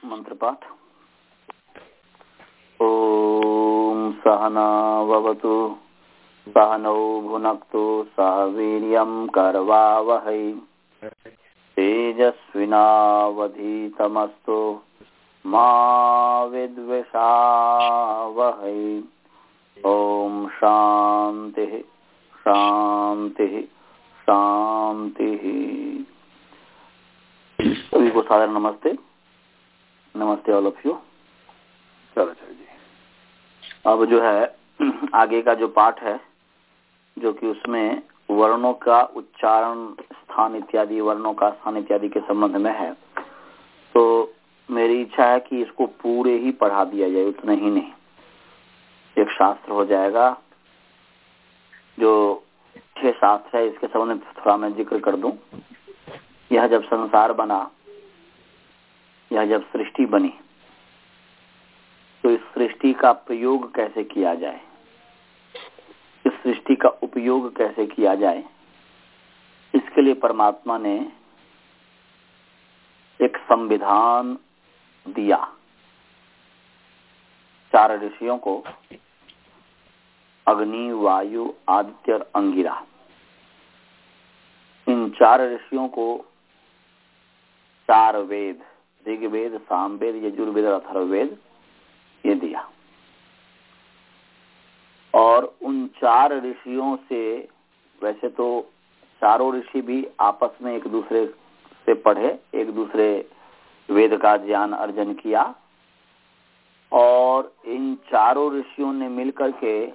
चलिए मंत्र पाठ। ॐ सहनावतु सहनौ भुनक्तु सह वीर्यं करवावहै। तेजस्विनावधीतमस्तु, मा विद्विषावहै। ॐ शान्तिः शान्तिः शान्तिः। सभी को सादर नमस्ते। नमस्ते ऑल ऑफ़ यू चलो चलो जी। अब जो है, आगे का जो पाठ है, जो कि उसमें वर्णों का उच्चारण स्थान इत्यादि, वर्णों का स्थान इत्यादि के संबंध में है। तो मेरी इच्छा है कि इसको पूरे ही पढ़ा दिया जाए, उतना ही नहीं। एक शास्त्र हो जाएगा, जो छह शास्त्र है, इसके संबंध में थोड़ा मैं ज़िक्र कर दूँ। यह जब संसार बना यह जब सृष्टि बनी तो इस सृष्टि का प्रयोग कैसे किया जाए? इस सृष्टि का उपयोग कैसे किया जाए? इसके लिए परमात्मा ने एक संविधान दिया। चार ऋषियों को अग्नि, वायु, आदित्य और अंगिरा। इन चार ऋषियों को चार वेद ऋग्वेद, सामवेद, यजुर्वेद और अथर्ववेद ये दिया। और उन चार ऋषियों से, वैसे तो चारों ऋषि भी आपस में एक दूसरे से पढ़े, एक दूसरे वेद का ज्ञान अर्जन किया। और इन चारों ऋषियों ने मिलकर के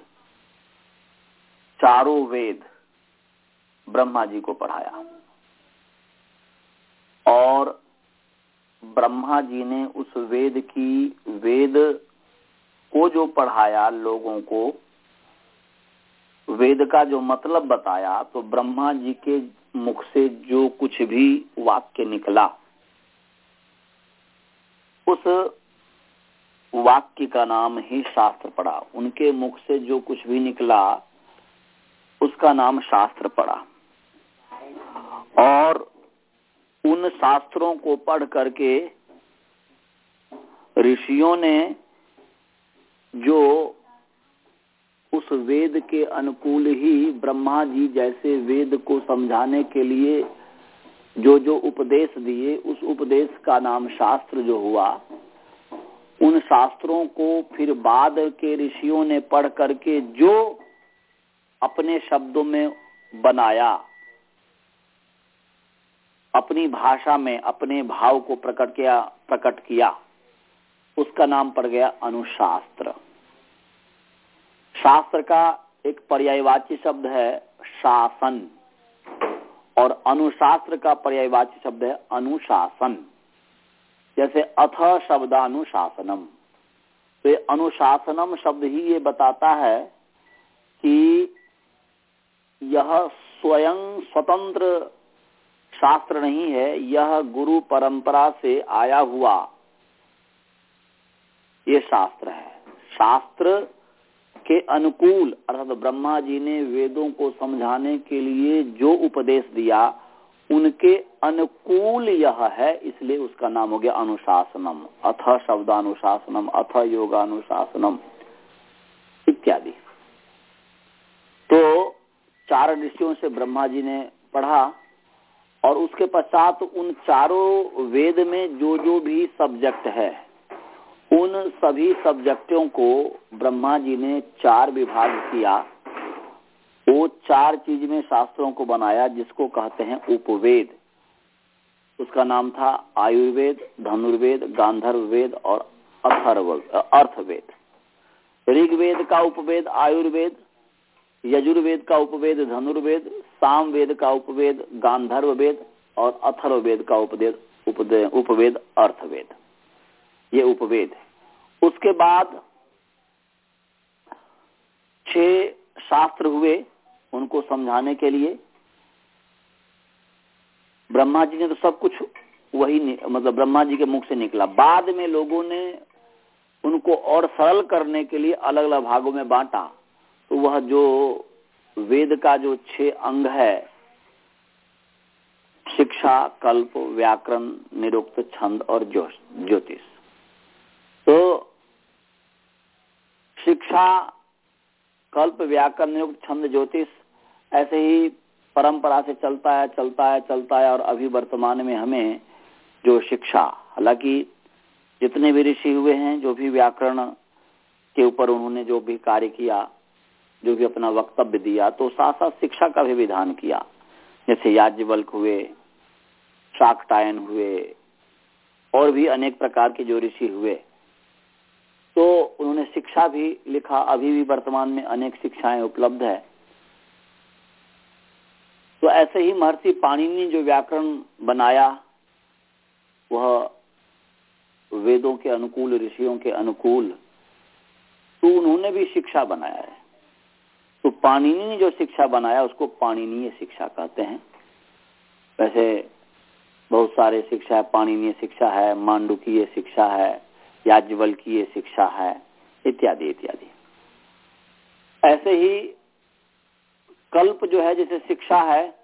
चारों वेद ब्रह्मा जी को पढ़ाया। और ब्रह्मा जी ने उस वेद की, वेद को जो पढ़ाया लोगों को, वेद का जो मतलब बताया तो ब्रह्मा जी के मुख से जो कुछ भी वाक्य निकला, उस वाक्य का नाम ही शास्त्र पड़ा। उनके मुख से जो कुछ भी निकला, उसका नाम शास्त्र पड़ा। और उन शास्त्रों को पढ़ करके ऋषियों ने जो उस वेद के अनुकूल ही ब्रह्मा जी जैसे वेद को समझाने के लिए जो जो उपदेश दिए, उस उपदेश का नाम शास्त्र जो हुआ, उन शास्त्रों को फिर बाद के ऋषियों ने पढ़ करके जो अपने शब्दों में बनाया। अपनी भाषा में अपने भाव को प्रकट किया प्रकट किया। उसका नाम पड़ गया अनुशास्त्र। शास्त्र का एक पर्यायवाची शब्द है शासन। और अनुशास्त्र का पर्यायवाची शब्द है अनुशासन। जैसे अथ शब्दानुशासनम। तो अनुशासनम शब्द ही ये बताता है कि यह स्वयं स्वतंत्र शास्त्र नहीं है, यह गुरु परंपरा से आया हुआ। ये शास्त्र है। शास्त्र के अनुकूल, अर्थात ब्रह्मा जी ने वेदों को समझाने के लिए जो उपदेश दिया, उनके अनुकूल यह है, इसलिए उसका नाम हो गया अनुशासनम। अथ शब्दानुशासनम, अथ योगानुशासनम, इत्यादि। तो चार ऋषियों से ब्रह्मा जी ने पढ़ा। और उसके पश्चात उन चारों वेद में जो जो भी सब्जेक्ट है, उन सभी सब्जेक्टों को ब्रह्मा जी ने चार विभाग किया। वो चार चीज़ में शास्त्रों को बनाया, जिसको कहते हैं उपवेद। उसका नाम था आयुर्वेद, धनुर्वेद गांधर्व वेद और अथर्व, अर्थवेद। ऋग्वेद का उपवेद, आयुर्वेद यजुर्वेद का उपवेद, धनुर्वेद साम वेद का उपवेद गांधर्व वेद और अथर्व वेद का उपवेद उपवेद, अर्थवेद। ये उपवेद है। उसके बाद छह शास्त्र हुए उनको समझाने के लिए। ब्रह्मा जी ने तो सब कुछ वही मतलब ब्रह्मा जी के मुख से निकला। बाद में लोगों ने उनको और सरल करने के लिए अलग अलग भागों में बांटा। वह जो वेद का जो छह अंग है, शिक्षा, कल्प, व्याकरण, निरुक्त, छंद और ज्योतिष। तो शिक्षा, कल्प, व्याकरण, निरुक्त, छंद, ज्योतिष ऐसे ही परंपरा से चलता है चलता है चलता है और अभी वर्तमान में हमें जो शिक्षा, हालाँकि जितने भी ऋषि हुए हैं, जो भी व्याकरण के ऊपर उन्होंने जो भी कार्य किया जो भी अपना वक्तव्य दिया तो साथ साथ शिक्षा का भी विधान किया। जैसे याज्ञवल्क हुए शाक्टायन हुए, और भी अनेक प्रकार के जो ऋषि हुए। तो उन्होंने शिक्षा भी लिखा। अभी भी वर्तमान में अनेक शिक्षाएँ उपलब्ध है। तो ऐसे ही महर्षि पाणिनि जो व्याकरण बनाया, वह वेदों के अनुकूल, ऋषियों के अनुकूल तो उन्होंने भी शिक्षा बनाया है। तो पाणिनि ने जो शिक्षा बनाया, उसको पाणिनीय शिक्षा कहते हैं। वैसे बहुत सारे शिक्षा है पाणिनीय शिक्षा है, मांडुकीय शिक्षा है, याज्ञवल्कीय शिक्षा है, इत्यादि इत्यादि। ऐसे ही कल्प जो है, जैसे शिक्षा है,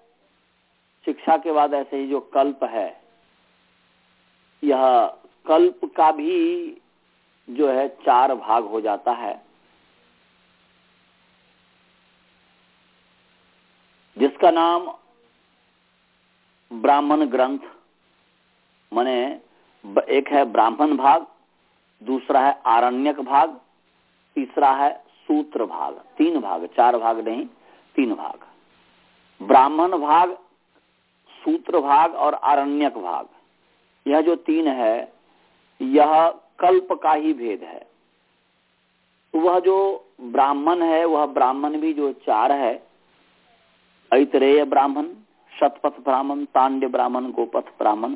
शिक्षा के बाद ऐसे ही जो कल्प है, यह कल्प का भी जो है, चार भाग हो जाता है। जिसका नाम ब्राह्मण ग्रंथ। माने एक है ब्राह्मण भाग, दूसरा है आरण्यक भाग, तीसरा है सूत्र भाग। तीन भाग, चार भाग नहीं, तीन भाग। ब्राह्मण भाग, सूत्र भाग और आरण्यक भाग। यह जो तीन है, यह कल्प का ही भेद है। तो वह जो ब्राह्मण है, वह ब्राह्मण भी जो चार है ऐतरेय ब्राह्मण, शतपथ ब्राह्मण, तांड्य ब्राह्मण, गोपथ ब्राह्मण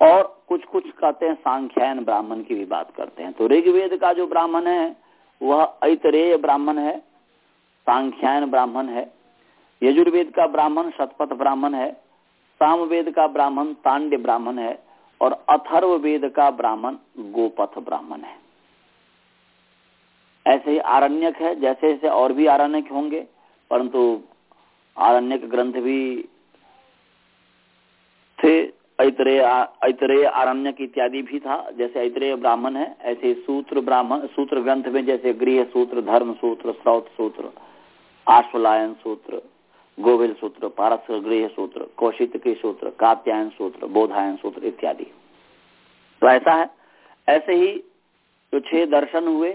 और कुछ कुछ कहते हैं सांख्यायन ब्राह्मण की भी बात करते हैं। तो ऋग्वेद का जो ब्राह्मण है, वह ऐतरेय ब्राह्मण है, सांख्यायन ब्राह्मण है, यजुर्वेद का ब्राह्मण, शतपथ ब्राह्मण है, सामवेद का ब्राह्मण, तांड्य ब्राह्मण है और अथर्व वेद का ब्राह्मण, गोपथ ब्राह्मण है। ऐसे ही आरण्यक है जैसे जैसे और भी आरण्यक होंगे, परंतु आरण्यक ग्रंथ भी थे, ऐतरेय ऐतरेय आरण्यक इत्यादि भी था, जैसे ऐतरेय ब्राह्मण है, ऐसे सूत्र ब्राह्मण, सूत्र ग्रंथ में जैसे गृह सूत्र, धर्म सूत्र, स्रौत सूत्र, आश्वलायन सूत्र, गोविल सूत्र, पारस गृह सूत्र, कौशित के सूत्र, कात्यायन सूत्र, बोधायन सूत्र इत्यादि। तो ऐसा है। ऐसे ही जो छह दर्शन हुए,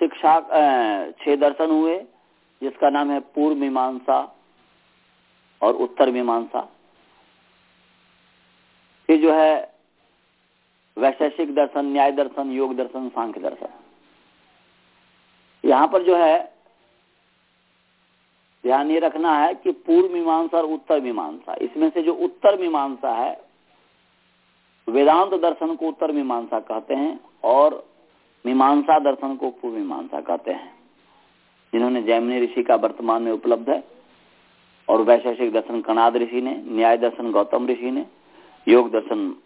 शिक्षा छह दर्शन हुए जिसका नाम है पूर्व मीमांसा और उत्तर मीमांसा। ये जो है वैशेषिक दर्शन, न्याय दर्शन, योग दर्शन, सांख्य दर्शन। यहाँ पर जो है ध्यान ये रखना है कि पूर्व मीमांसा और उत्तर मीमांसा। इसमें से जो उत्तर मीमांसा है, वेदांत दर्शन को उत्तर मीमांसा कहते हैं और मीमांसा दर्शन को पूर्व मीमांसा कहते हैं। जिन्होंने जैमिनी ऋषि का वर्तमान में उपलब्ध है, और वैशेषिक दर्शन कनाद ऋषि ने, न्याय दर्शन गौतम ऋषि ने, योग दर्शन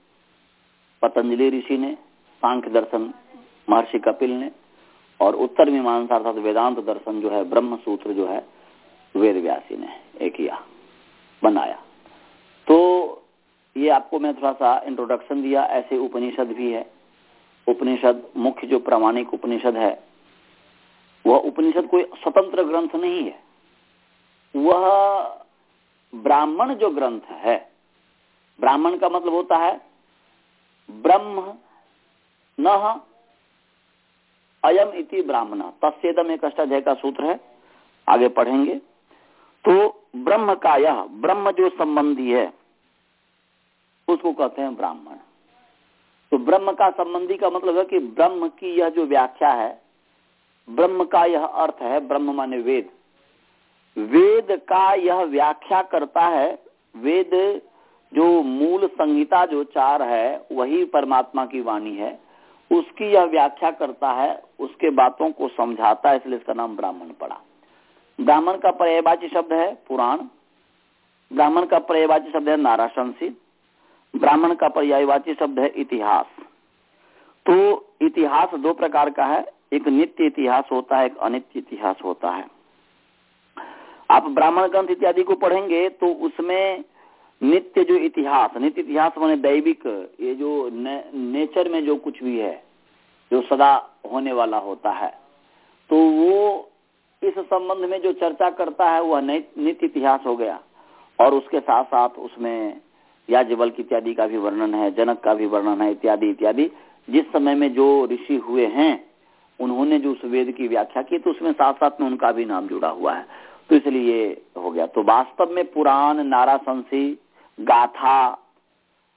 पतंजलि ऋषि ने, सांख्य दर्शन महर्षि कपिल ने, और उत्तर मीमांसा अर्थात वेदांत दर्शन जो है ब्रह्म सूत्र जो है वेद व्यासी ने एक किया बनाया। तो ये आपको मैं थोड़ा सा इंट्रोडक्शन दिया, ऐसे उपनिषद भी है। उपनिषद मुख्य जो प्रामाणिक उपनिषद है वह उपनिषद कोई स्वतंत्र ग्रंथ नहीं है। वह ब्राह्मण जो ग्रंथ है, ब्राह्मण का मतलब होता है, ब्रह्म न अयम इति ब्राह्मण। तस्दम एक अष्टाध्याय का सूत्र है, आगे पढ़ेंगे। तो ब्रह्म का यह, ब्रह्म जो संबंधी है, उसको कहते हैं ब्राह्मण। तो ब्रह्म का संबंधी का मतलब है कि ब्रह्म की यह जो व्याख्या है ब्रह्म का यह अर्थ है, ब्रह्म माने वेद। वेद का यह व्याख्या करता है, वेद जो मूल संहिता जो चार है, वही परमात्मा की वाणी है। उसकी यह व्याख्या करता है, उसके बातों को समझाता है, इसलिए इसका नाम ब्राह्मण पड़ा। ब्राह्मण का पर्यायवाची शब्द है पुराण। ब्राह्मण का पर्यायवाची शब्द है नाराशंसी। ब्राह्मण का पर्यायवाची शब्द है इतिहास। तो इतिहास दो प्रकार का है एक नित्य इतिहास होता है एक अनित्य इतिहास होता है। आप ब्राह्मण ग्रंथ इत्यादि को पढ़ेंगे तो उसमें नित्य जो इतिहास नित्य इतिहास माने दैविक ये जो ने, नेचर में जो कुछ भी है जो सदा होने वाला होता है तो वो इस संबंध में जो चर्चा करता है वह नित्य इतिहास हो गया। और उसके साथ साथ उसमें याजबल इत्यादि का भी वर्णन है जनक का भी वर्णन है इत्यादि इत्यादि। जिस समय में जो ऋषि हुए हैं उन्होंने जो उस वेद की व्याख्या की तो उसमें साथ साथ में उनका भी नाम जुड़ा हुआ है। तो इसलिए हो गया। तो वास्तव में पुराण, नारा संसी, गाथा,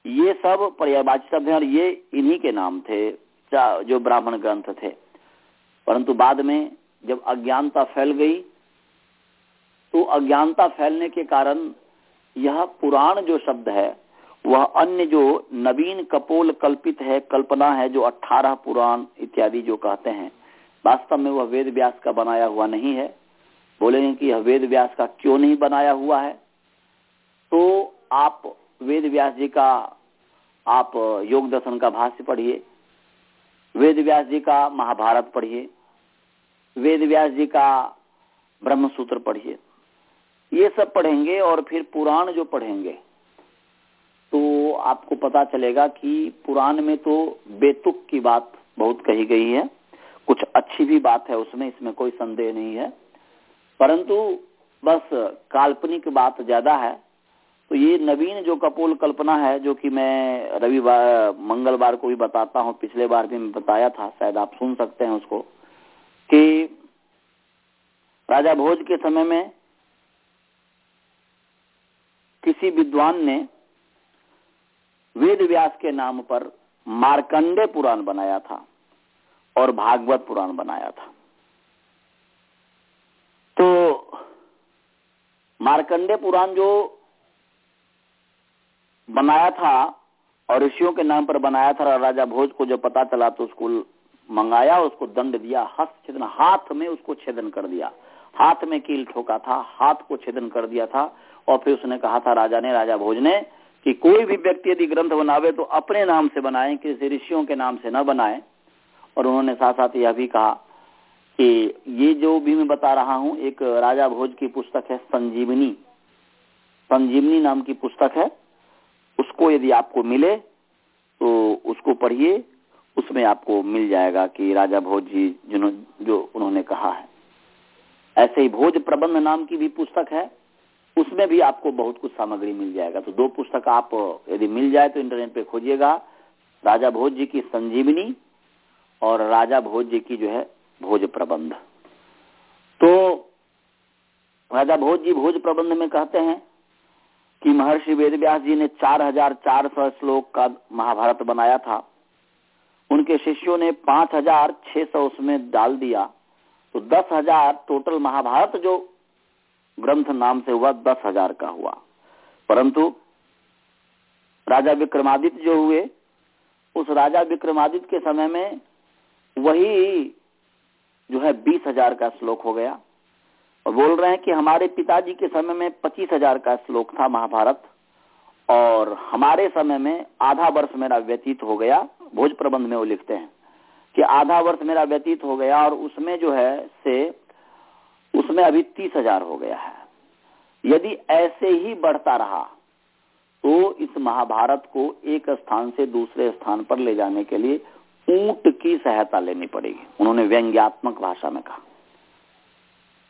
ये सब पर्यावाची शब्द हैं और ये इन्हीं के नाम थे जो ब्राह्मण ग्रंथ थे। परंतु बाद में जब अज्ञानता फैल गई तो अज्ञानता फैलने के कारण यह पुराण जो शब्द है वह अन्य जो नवीन कपोल कल्पित है, कल्पना है, जो अठारह पुराण इत्यादि जो कहते हैं, वास्तव में वह वेद व्यास का बनाया हुआ नहीं है। बोलेंगे कि यह वेद व्यास का क्यों नहीं बनाया हुआ है? तो आप वेद व्यास जी का, आप योग दर्शन का भाष्य पढ़िए, वेद व्यास जी का महाभारत पढ़िए, वेद व्यास जी का ब्रह्म सूत्र पढ़िए। ये सब पढ़ेंगे और फिर पुराण जो पढ़ेंगे तो आपको पता चलेगा कि पुराण में तो बेतुक की बात बहुत कही गई है। कुछ अच्छी भी बात है उसमें, इसमें कोई संदेह नहीं है। परंतु बस काल्पनिक बात ज़्यादा है। तो ये नवीन जो कपोल कल्पना है, जो कि मैं रविवार, मंगलवार को भी बताता हूँ, पिछले बार भी मैं बताया था, शायद आप सुन सकते हैं उसको, कि राजा भोज के समय में किसी विद्वान ने वेद व्यास के नाम पर मार्कंडे पुराण बनाया था और भागवत पुराण बनाया था। तो मार्कंडे पुराण जो बनाया था और ऋषियों के नाम पर बनाया था राजा भोज को जो पता चला तो उसको मंगाया, उसको दंड दिया, हस्त छेदन, हाथ में उसको छेदन कर दिया। हाथ में कील ठोका था, हाथ को छेदन कर दिया था और फिर उसने कहा था, राजा ने, राजा भोज ने कि कोई भी व्यक्ति यदि ग्रंथ बनावे तो अपने नाम से बनाए, किसी ऋषियों के नाम से न बनाए। और उन्होंने साथ साथ यह भी कहा कि ये जो भी मैं बता रहा हूँ, एक राजा भोज की पुस्तक है संजीवनी। संजीवनी नाम की पुस्तक है। उसको यदि आपको मिले तो उसको पढ़िए। उसमें आपको मिल जाएगा कि राजा भोज जी जिन्हों जो उन्होंने कहा है। ऐसे ही भोज प्रबंध नाम की भी पुस्तक है। उसमें भी आपको बहुत कुछ सामग्री मिल जाएगा। तो दो पुस्तक आप यदि मिल जाए तो इंटरनेट पे खोजिएगा। राजा भोज जी की संजीवनी और राजा भोज जी की जो है भोज प्रबंध। तो राजा भोज जी भोज प्रबंध में कहते हैं कि महर्षि वेदव्यास जी ने चार हज़ार चार सौ श्लोक का महाभारत बनाया था। उनके शिष्यों ने पाँच हज़ार छह सौ उसमें डाल दिया। तो दस हज़ार टोटल महाभारत जो ग्रंथ नाम से हुआ, दस हज़ार का हुआ। परंतु राजा विक्रमादित्य जो हुए, उस राजा विक्रमादित्य के समय में वही जो है बीस हज़ार का श्लोक हो गया। और बोल रहे हैं कि हमारे पिताजी के समय में पच्चीस हज़ार का श्लोक था महाभारत, और हमारे समय में आधा वर्ष मेरा व्यतीत हो गया। भोज प्रबंध में वो लिखते हैं कि आधा वर्ष मेरा व्यतीत हो गया, और उसमें जो है से उसमें अभी तीस हज़ार हो गया है। यदि ऐसे ही बढ़ता रहा तो इस महाभारत को एक स्थान से दूसरे स्थान पर ले जाने के लिए ऊँट की सहायता लेनी पड़ेगी। उन्होंने व्यंग्यात्मक भाषा में कहा।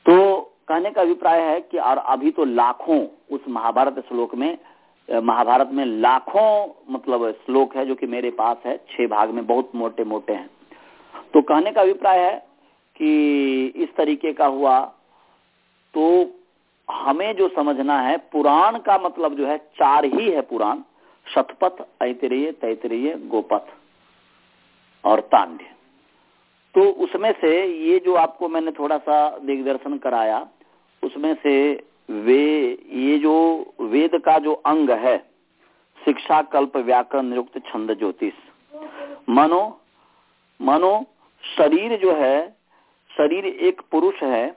तो कहने का अभिप्राय है कि और अभी तो लाखों उस महाभारत श्लोक में, महाभारत में लाखों मतलब श्लोक है जो कि मेरे पास है, छह भाग में बहुत मोटे मोटे हैं। तो कहने का अभिप्राय है कि इस तरीके का हुआ तो हमें जो समझना है, पुराण का मतलब जो है, चार ही है पुराण, शतपथ, ऐतरेय, तैतरेय, गोपथ और तांड्य। तो उसमें से ये जो आपको मैंने थोड़ा सा दिग्दर्शन कराया, उसमें से वे, ये जो वेद का जो अंग है, शिक्षा, कल्प, व्याकरण, निरुक्त, छंद, ज्योतिष, मनो मनो शरीर जो है शरीर एक पुरुष है,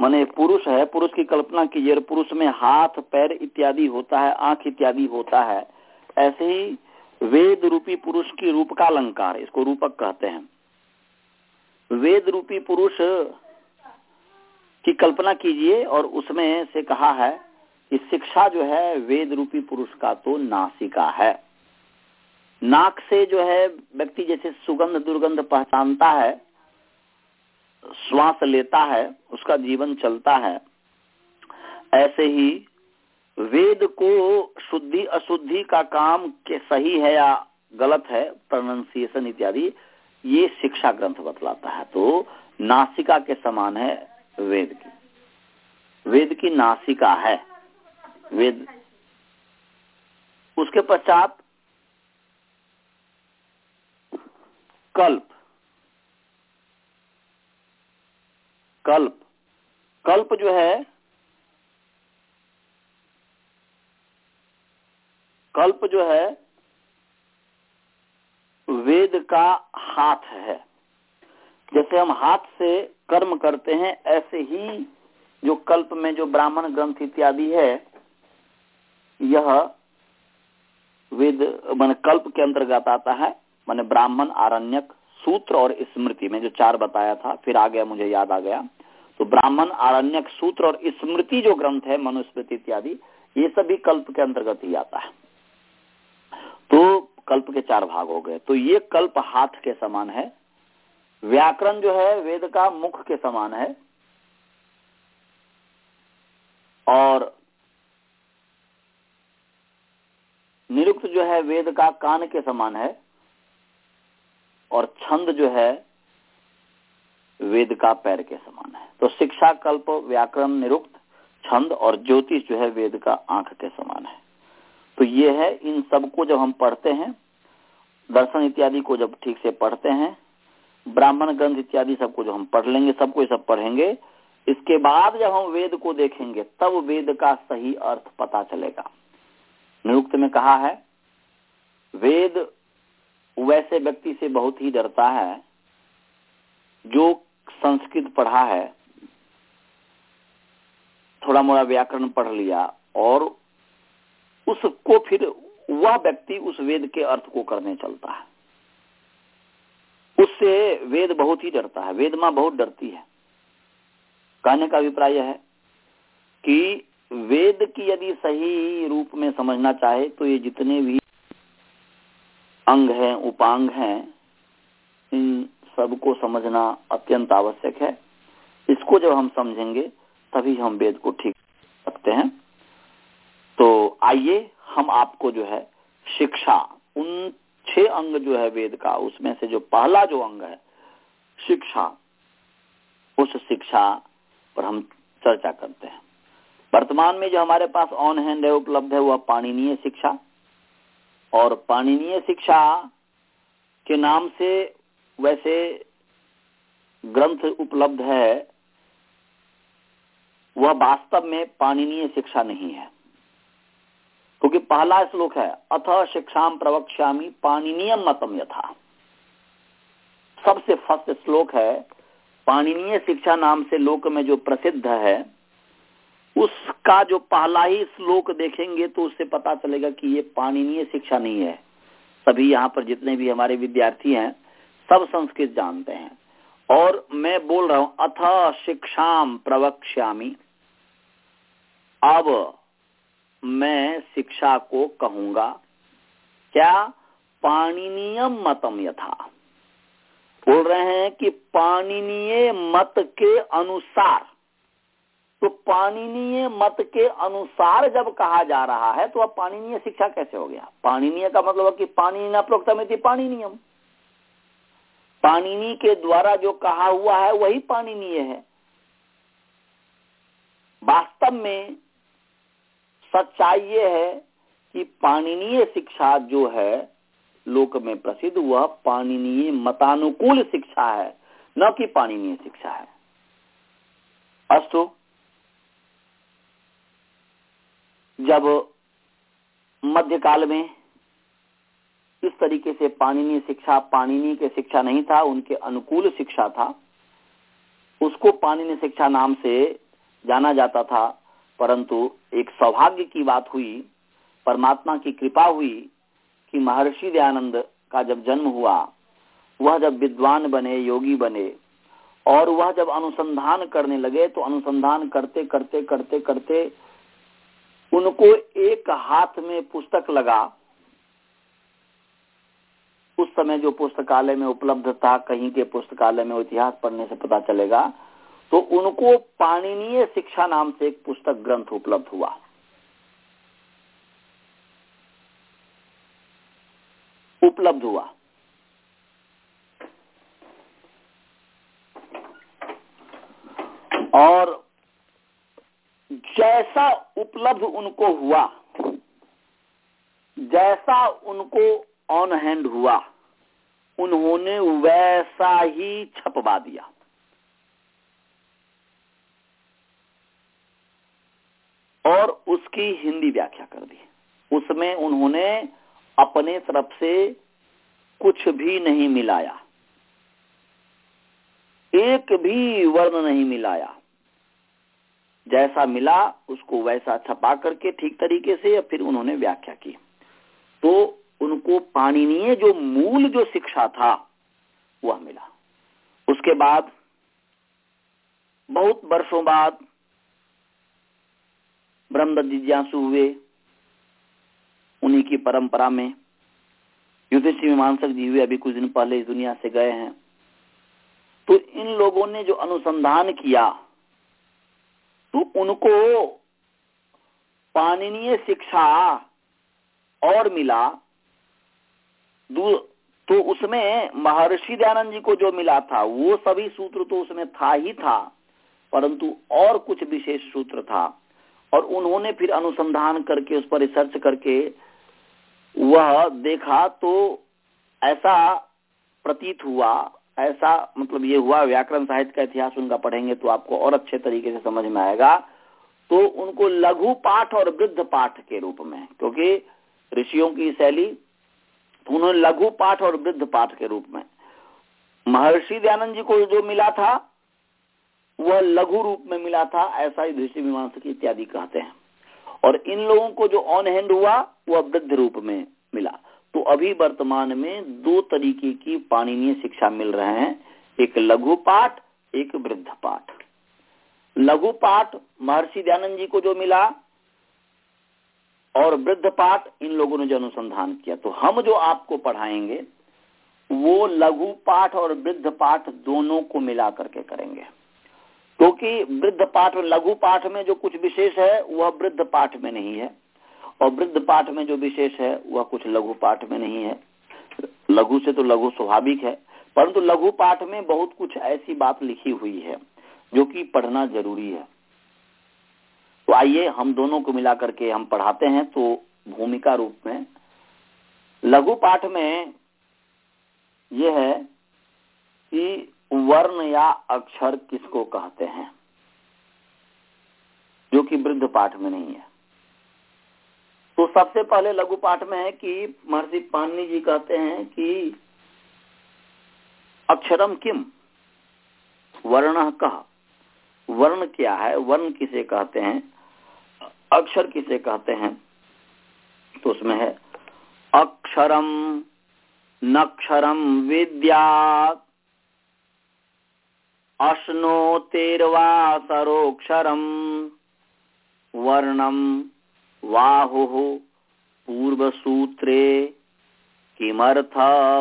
माने पुरुष है, पुरुष की कल्पना कीजिए पुरुष में हाथ, पैर इत्यादि होता है, आँख इत्यादि होता है, ऐसे ही वेद रूपी पुरुष की रूप का अलंकार, इसको रूपक कहते हैं। वेद रूपी पुरुष की कल्पना कीजिए, और उसमें से कहा है कि शिक्षा जो है, वेद रूपी पुरुष का तो नासिका है। नाक से जो है, व्यक्ति जैसे सुगंध दुर्गंध पहचानता है श्वास लेता है, उसका जीवन चलता है। ऐसे ही वेद को शुद्धि अशुद्धि का काम के सही है या गलत है प्रोनाउंसिएशन इत्यादि, ये शिक्षा ग्रंथ बतलाता है। तो नासिका के समान है वेद की। वेद की नासिका है। वेद। उसके पश्चात कल्प। कल्प। कल्प जो है, कल्प जो है, वेद का हाथ है। जैसे हम हाथ से कर्म करते हैं, ऐसे ही जो कल्प में जो ब्राह्मण ग्रंथ इत्यादि है, यह वेद, मान कल्प के अंतर्गत आता है, माने ब्राह्मण आरण्यक सूत्र और स्मृति में जो चार बताया था, फिर आ गया, मुझे याद आ गया। तो ब्राह्मण, आरण्यक, सूत्र और स्मृति जो ग्रंथ है, मनुस्मृति इत्यादि, ये सभी कल्प के अंतर्गत ही आता है। तो कल्प के चार भाग हो गए। तो ये कल्प हाथ के समान है, व्याकरण जो है, वेद का मुख के समान है, और निरुक्त जो है, वेद का कान के समान है और छंद जो है, वेद का पैर के समान है। तो शिक्षा कल्प, व्याकरण निरुक्त, छंद और ज्योतिष जो है, वेद का आँख के समान है। तो ये है, इन सबको जब हम पढ़ते हैं, दर्शन इत्यादि को जब ठीक से पढ़ते हैं, ब्राह्मण ग्रंथ इत्यादि सबको जो हम पढ़ लेंगे, सबको सब पढ़ेंगे, इसके बाद जब हम वेद को देखेंगे, तब वेद का सही अर्थ पता चलेगा। निरुक्त में कहा है, वेद वैसे व्यक्ति से बहुत ही डरता है, जो संस्कृत पढ़ा है थोड़ा मोड़ा व्याकरण पढ़ लिया, और उसको फिर वह व्यक्ति उस वेद के अर्थ को करने चलता है। उससे वेद बहुत ही डरता है, वेद माँ बहुत डरती है। कहने का अभिप्राय है कि वेद की यदि सही रूप में समझना चाहे तो ये जितने भी अंग हैं, उपांग हैं, इन सबको समझना अत्यंत आवश्यक है। इसको जब हम समझेंगे, तभी हम वेद को ठीक सकते हैं। तो आइए हम आपको जो है शिक्षा, उन छह अंग जो है वेद का, उसमें से जो पहला जो अंग है, शिक्षा, उस शिक्षा पर हम चर्चा करते हैं। वर्तमान में जो हमारे पास ऑन हैंड है, उपलब्ध है, वह पाणनीय शिक्षा। और पाणनीय शिक्षा के नाम से वैसे ग्रंथ उपलब्ध है, वह वास्तव में पाणनीय शिक्षा नहीं है। क्योंकि पहला श्लोक है, अथ शिक्षा प्रवक्ष्यामी पाणनीय मतम यथा। सबसे फ़र्स्ट श्लोक है, पाणनीय शिक्षा नाम से लोक में जो प्रसिद्ध है उसका जो पहला ही श्लोक देखेंगे तो उससे पता चलेगा कि ये पाणनीय शिक्षा नहीं है। सभी यहाँ पर जितने भी हमारे विद्यार्थी हैं, सब संस्कृत जानते हैं। और मैं बोल रहा हूँ, अथ शिक्षाम प्रवक्ष्यामी। अब मैं शिक्षा को कहूँगा, क्या पाणनीय मतम यथा? बोल रहे हैं कि पाणनीय मत के अनुसार तो पाणनीय मत के अनुसार जब कहा जा रहा है तो अब पाणनीय शिक्षा कैसे हो गया? पाणनीय का मतलब है कि पाणी न प्रोक्तम पाणनीयम। पाणिनी के द्वारा जो कहा हुआ है, वही पाणनीय है। वास्तव में सच्चाई ये है कि पाणनीय शिक्षा जो है, लोक में प्रसिद्ध वह पाणनीय मतानुकूल शिक्षा है, न कि पाणनीय शिक्षा है। अस्तु जब मध्यकाल में इस तरीके से पाणिनीय शिक्षा पाणिनी के शिक्षा नहीं था, उनके अनुकूल शिक्षा था, उसको पाणिनी शिक्षा नाम से जाना जाता था, परंतु एक सौभाग्य की बात हुई, परमात्मा की कृपा हुई कि महर्षि दयानंद का जब जन्म हुआ, वह जब विद्वान बने, योगी बने, और वह जब अनुसंधान करने लगे तो अनुसंधान करते करते करते करते करते उनको एक हाथ में पुस्तक लगा। उस समय जो पुस्तकालय में उपलब्ध था, कहीं के पुस्तकालय में इतिहास पढ़ने से पता चलेगा तो उनको पाणिनीय शिक्षा नाम से एक पुस्तक ग्रंथ उपलब्ध हुआ। उपलब्ध हुआ। और जैसा उपलब्ध उनको हुआ, जैसा उनको ऑन हैंड हुआ, उन्होंने वैसा ही छपवा दिया। और उसकी हिंदी व्याख्या कर दी। उसमें उन्होंने अपने तरफ़ से कुछ भी नहीं मिलाया। एक भी वर्ण नहीं मिलाया। जैसा मिला उसको वैसा छपा करके ठीक तरीके से या फिर उन्होंने व्याख्या की। तो उनको पाणिनीय जो मूल जो शिक्षा था, वह मिला। उसके बाद, बहुत वर्षों बाद, ब्रह्मदत्त जिज्ञासु हुए उन्हीं की परंपरा में। युधिष्ठिर मीमांसक जी हुए अभी कुछ दिन पहले इस दुनिया से गए हैं। तो इन लोगों ने जो अनुसंधान किया तो उनको पाणनीय शिक्षा और मिला। तो उसमें महर्षि दयानंद जी को जो मिला था, वो सभी सूत्र तो उसमें था ही था, परंतु और कुछ विशेष सूत्र था। और उन्होंने फिर अनुसंधान करके, उस पर रिसर्च करके वह देखा तो ऐसा प्रतीत हुआ ऐसा मतलब ये हुआ, व्याकरण साहित्य का इतिहास उनका पढ़ेंगे तो आपको और अच्छे तरीके से समझ में आएगा। तो उनको लघु पाठ और वृद्ध पाठ के रूप में, क्योंकि ऋषियों की शैली तो उन्होंने लघु पाठ और वृद्ध पाठ के रूप में। महर्षि दयानंद जी को जो मिला था, वह लघु रूप में मिला था, ऐसा ही दृष्टि मीमांसक इत्यादि कहते हैं। और इन लोगों को जो ऑन हैंड हुआ, वह वृद्ध रूप में मिला। तो अभी वर्तमान में दो तरीके की पाणनीय शिक्षा मिल रहे हैं। एक लघु पाठ, एक वृद्ध पाठ। लघु पाठ महर्षि दयानंद जी को जो मिला और वृद्ध पाठ इन लोगों ने जो अनुसंधान किया। तो हम जो आपको पढ़ाएँगे, वो लघु पाठ और वृद्ध पाठ दोनों को मिला करके करेंगे। क्योंकि वृद्ध पाठ लघु पाठ में जो कुछ विशेष है, वह वृद्ध पाठ में नहीं है। और वृद्ध पाठ में जो विशेष है, वह कुछ लघु पाठ में नहीं है। लघु से तो लघु स्वाभाविक है, परंतु लघु पाठ में बहुत कुछ ऐसी बात लिखी हुई है, जो कि पढ़ना ज़रूरी है। तो आइए, हम दोनों को मिला करके हम पढ़ाते हैं तो भूमिका रूप में। लघु पाठ में यह है कि वर्ण या अक्षर किसको कहते हैं, जो कि वृद्ध पाठ में नहीं है। तो सबसे पहले लघु पाठ में है कि महर्षि पानी जी कहते हैं कि अक्षरम किम? वर्ण कह वर्ण क्या है? वर्ण किसे कहते हैं? अक्षर किसे कहते हैं? तो उसमें है, अक्षरम, नक्षरम विद्या, अश्नोतेर्वा सरोक्षरम, वर्णम वाहु पूर्व सूत्रे किमर्थमुपदिश्यते?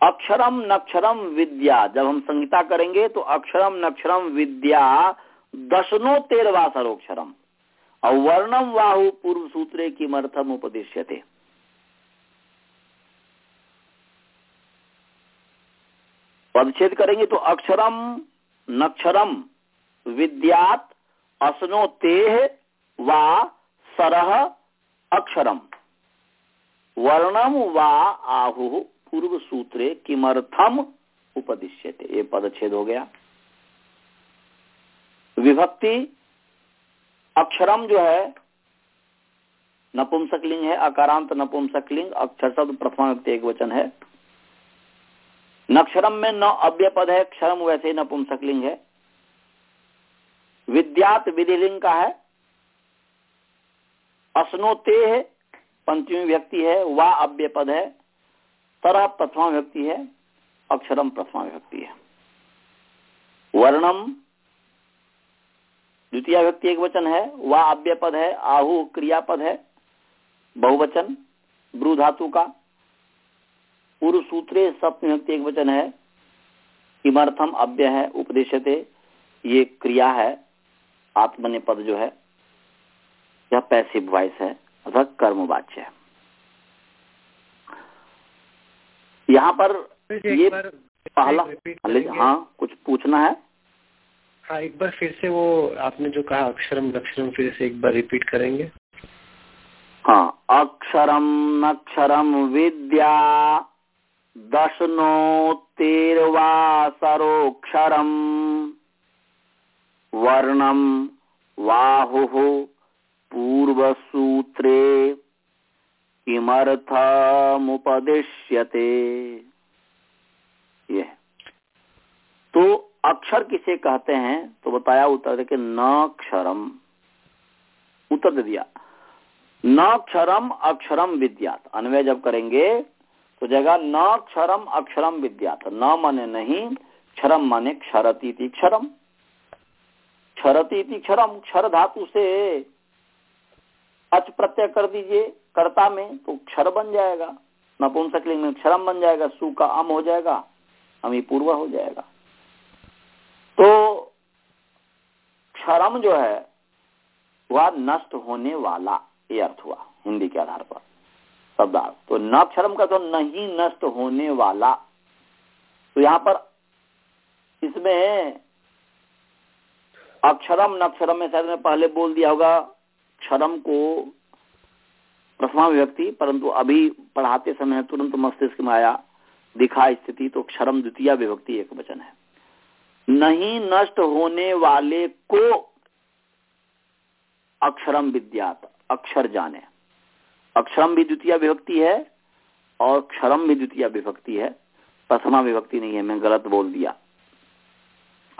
अक्षरम नक्षरम विद्या। जब हम संहिता करेंगे तो अक्षरम नक्षरम विद्या दशनो तेरवा सरोक्षरम। और वर्णम वाहु पूर्व सूत्रे किमर्थम उपदिश्यते पदछेद करेंगे तो अक्षरम नक्षरम विद्यात असनो तेह वा सरह अक्षरम। वर्णम वा आहु पूर्व सूत्रे किमर्थम उपदिश्यते। ये पदच्छेद हो गया। विभक्ति अक्षरम जो है, नपुंसकलिंग है, अकारांत नपुंसकलिंग, अक्षर शब्द प्रथमा व्यक्ति एक वचन है। नक्षरम में न अव्य पद है, क्षरम वैसे ही नपुंसकलिंग है। विद्यात विधिलिंग का है। अस्नोते है पंचमी व्यक्ति है, वा अव्य पद है, तरह प्रथमा व्यक्ति है, अक्षरम प्रथमा व्यक्ति है। वर्णम, द्वितीय व्यक्ति एक वचन है वह अव्य पद है, आहु क्रियापद है, बहुवचन ब्रू धातु का। पूर्व सूत्रे सप्तमी व्यक्ति एक वचन है, इमर्थम अव्य है, उपदेशते, ये क्रिया है। आत्मने पद जो है यह पैसिव वॉइस है अथवा कर्मवाच्य है। यहाँ पर ये पहला हाँ कुछ पूछना है? हाँ एक बार फिर से वो आपने जो कहा अक्षरम अक्षरम फिर से एक बार रिपीट करेंगे। हाँ अक्षरम नक्षरम विद्या दशनो तेरवा सरोक्षरम। वर्णम वाहु पूर्वसूत्रे किमर्थमुपदिश्यते। ये। तो अक्षर किसे कहते हैं? तो बताया उत्तर दे के न क्षरम उत्तर दे दिया। न क्षरम अक्षरम विद्यात। अन्वय जब करेंगे तो जगह क्षरम अक्षरम विद्यात। न माने नहीं, क्षरम माने क्षरती थी क्षरम। क्षरती क्षरम, क्षर धातु से अच प्रत्यय कर दीजिए, कर्ता में तो क्षर बन जाएगा। नपुंसकलिंग में क्षरम बन जाएगा, सु का अम हो जाएगा, अमी पूर्व हो जाएगा। तो क्षरम जो है, वह नष्ट होने वाला, ये अर्थ हुआ, हिंदी के आधार पर। शब्दार्थ। तो न क्षरम का तो नहीं नष्ट होने वाला। तो यहाँ पर इसमें अक्षरम नक्षरम में शायद मैं पहले बोल दिया होगा। क्षरम को प्रथमा व्यक्ति परंतु अभी पढ़ाते समय तुरंत मस्तिष्क में आया, दिखा स्थिति तो क्षरम द्वितीय विभक्ति एक वचन है। नहीं नष्ट होने वाले को अक्षरम विद्यात, अक्षर जाने। अक्षरम भी द्वितीय विभक्ति है, और क्षरम भी द्वितीय विभक्ति है। प्रथमा विभक्ति नहीं है, मैं गलत बोल दिया।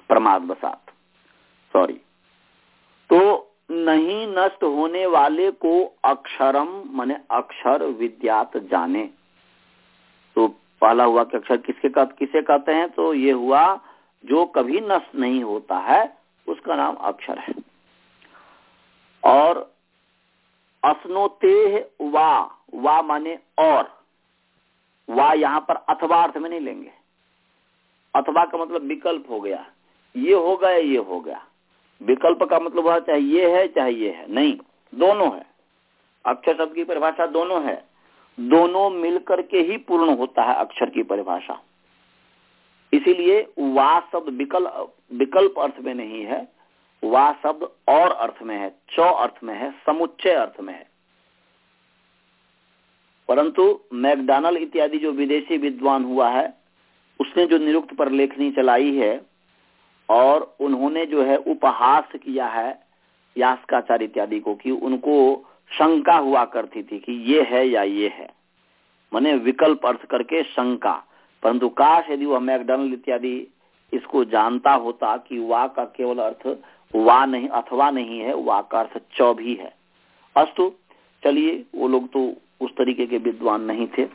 प्रमाद बसात। सॉरी। तो नहीं नष्ट होने वाले को अक्षरम माने अक्षर विद्यात जाने। तो पहला हुआ कि अक्षर किसके कहते किसे कहते हैं? तो ये हुआ, जो कभी नष्ट नहीं होता है, उसका नाम अक्षर है। और असनोते वा वा माने और। वा यहाँ पर अथवा अर्थ में नहीं लेंगे। अथवा का मतलब विकल्प हो गया। ये हो गया, ये हो गया। विकल्प का मतलब चाहे ये है, चाहे ये है। नहीं, दोनों है। अक्षर शब्द की परिभाषा दोनों है। दोनों मिलकर के ही पूर्ण होता है अक्षर की परिभाषा। इसीलिए वा शब्द विकल्प अर्थ में नहीं है। वा शब्द और अर्थ में है, चौ अर्थ में है, समुच्चय अर्थ में है। परंतु मैकडॉनल इत्यादि जो विदेशी विद्वान हुआ है, उसने जो निरुक्त पर लेखनी चलाई है और उन्होंने जो है उपहास किया है यास्काचार इत्यादि को कि उनको शंका हुआ करती थी कि ये है या ये है। मैंने विकल्प अर्थ करके शंका। परंतु काश यदि वह मैकडॉनल्ड इत्यादि इसको जानता होता कि वा का केवल अर्थ वा नहीं, अथवा नहीं है, वा का अर्थ चौ भी है। अस्तु, चलिए, वो लोग तो उस तरीके के विद्वान नहीं थे।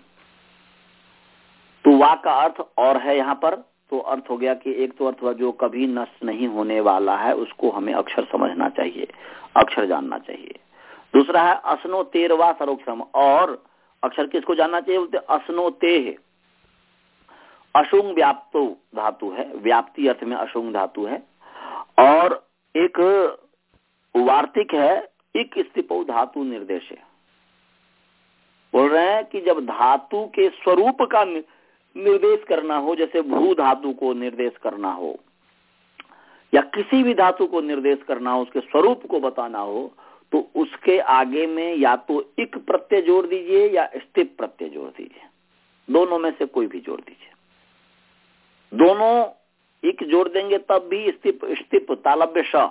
तो वा का अर्थ और है यहाँ पर। तो अर्थ हो गया कि एक तो अर्थ हुआ, जो कभी नष्ट नहीं होने वाला है, उसको हमें अक्षर समझना चाहिए, अक्षर जानना चाहिए। दूसरा है, असनो तेरवा सरोक्षम, और अक्षर किसको जानना चाहिए बोलते असनो ते अशुंग व्याप्तो धातु है, व्याप्ति अर्थ में अशुंग धातु है, और एक वार्तिक है एक स्थिपो धातु निर्देश बोल रहे हैं कि जब धातु के स्वरूप का निर्देश करना हो, जैसे भू धातु को निर्देश करना हो, या किसी भी धातु को निर्देश करना हो, उसके स्वरूप को बताना हो तो उसके आगे में या तो इक प्रत्यय जोड़ दीजिए या स्थिप प्रत्यय जोड़ दीजिए। दोनों में से कोई भी जोड़ दीजिए। दोनों इक जोड़ देंगे तब भी स्थिप स्थिप तालब्य श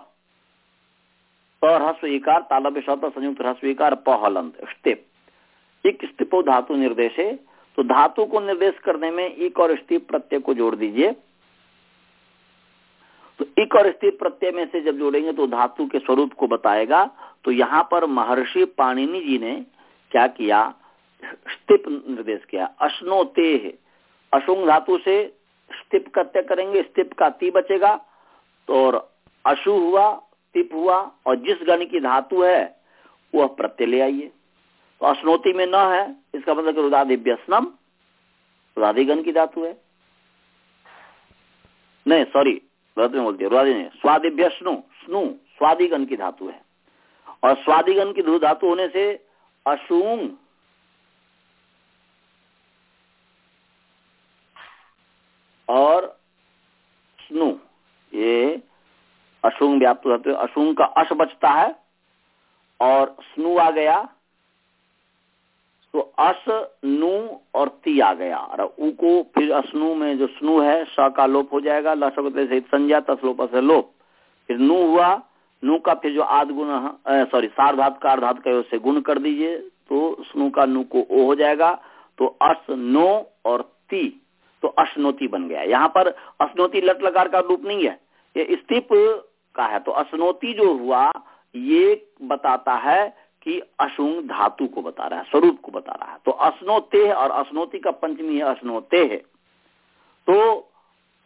इकार तालब्य श संयुक्त ह्रस्व इकार पहलंत स्थिप इक स्थिपो धातु निर्देश तो धातु को निर्देश करने में इक और स्थिर प्रत्यय को जोड़ दीजिए। तो इक और स्थिर प्रत्यय में से जब जोड़ेंगे तो धातु के स्वरूप को बताएगा। तो यहाँ पर महर्षि पाणिनि जी ने क्या किया? स्थिप निर्देश किया। अश्नोते अशुंग धातु से स्थिप प्रत्यय करेंगे, स्थिप का ती बचेगा। तो और अशु हुआ, तिप हुआ, और जिस गण की धातु है, वह प्रत्यय ले आइए। तो अश्नोति में न है, इसका मतलब रुदादिव्यसनम, रुदादिगण की धातु है। नहीं सॉरी गलत में बोलती है रुदादि नहीं स्वादिभ्य स्नु, स्वादिगण की धातु है। और स्वादिगण की धातु होने से अशुंग, और स्नु, ये अशुंग व्याप्त होते अशुंग का अश बचता है, और स्नु आ गया तो अस, नु और ती आ गया। और उ को फिर असनु में जो स्नु है, स का लोप हो जाएगा लसकते से संज्ञा तस्लोप से लोप। फिर नु हुआ, नु का फिर जो आद गुण सॉरी सार्धात का अर्धात का उससे गुण कर दीजिए तो स्नु का नु को ओ हो जाएगा। तो अस, नो और ती तो अश्नोती बन गया। यहाँ पर अश्नोती लट लकार का रूप नहीं है। ये स्थिप का है। तो अश्नोती जो हुआ, ये बताता है कि अशुंग धातु को बता रहा है, स्वरूप को बता रहा है। तो अश्नोते और अश्नोती का पंचमी है अश्नोते है तो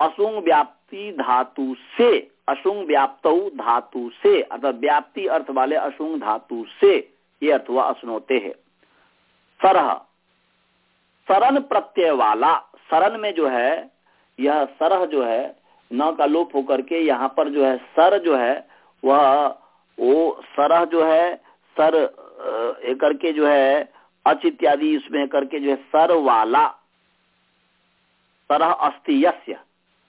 अशुंग व्याप्ति धातु से, अशुंग व्याप्त धातु से, अर्थात व्याप्ति अर्थ वाले अशुंग धातु से, ये अर्थ हुआ अश्नोते है सरह। सरन प्रत्यय वाला, सरन में जो है, यह सरह जो है, न का लोप होकर के यहाँ पर जो है, सर जो है, वह वो सरह जो है सर करके जो है, अच इत्यादि इसमें करके जो है सर वाला सरह अस्तियस्य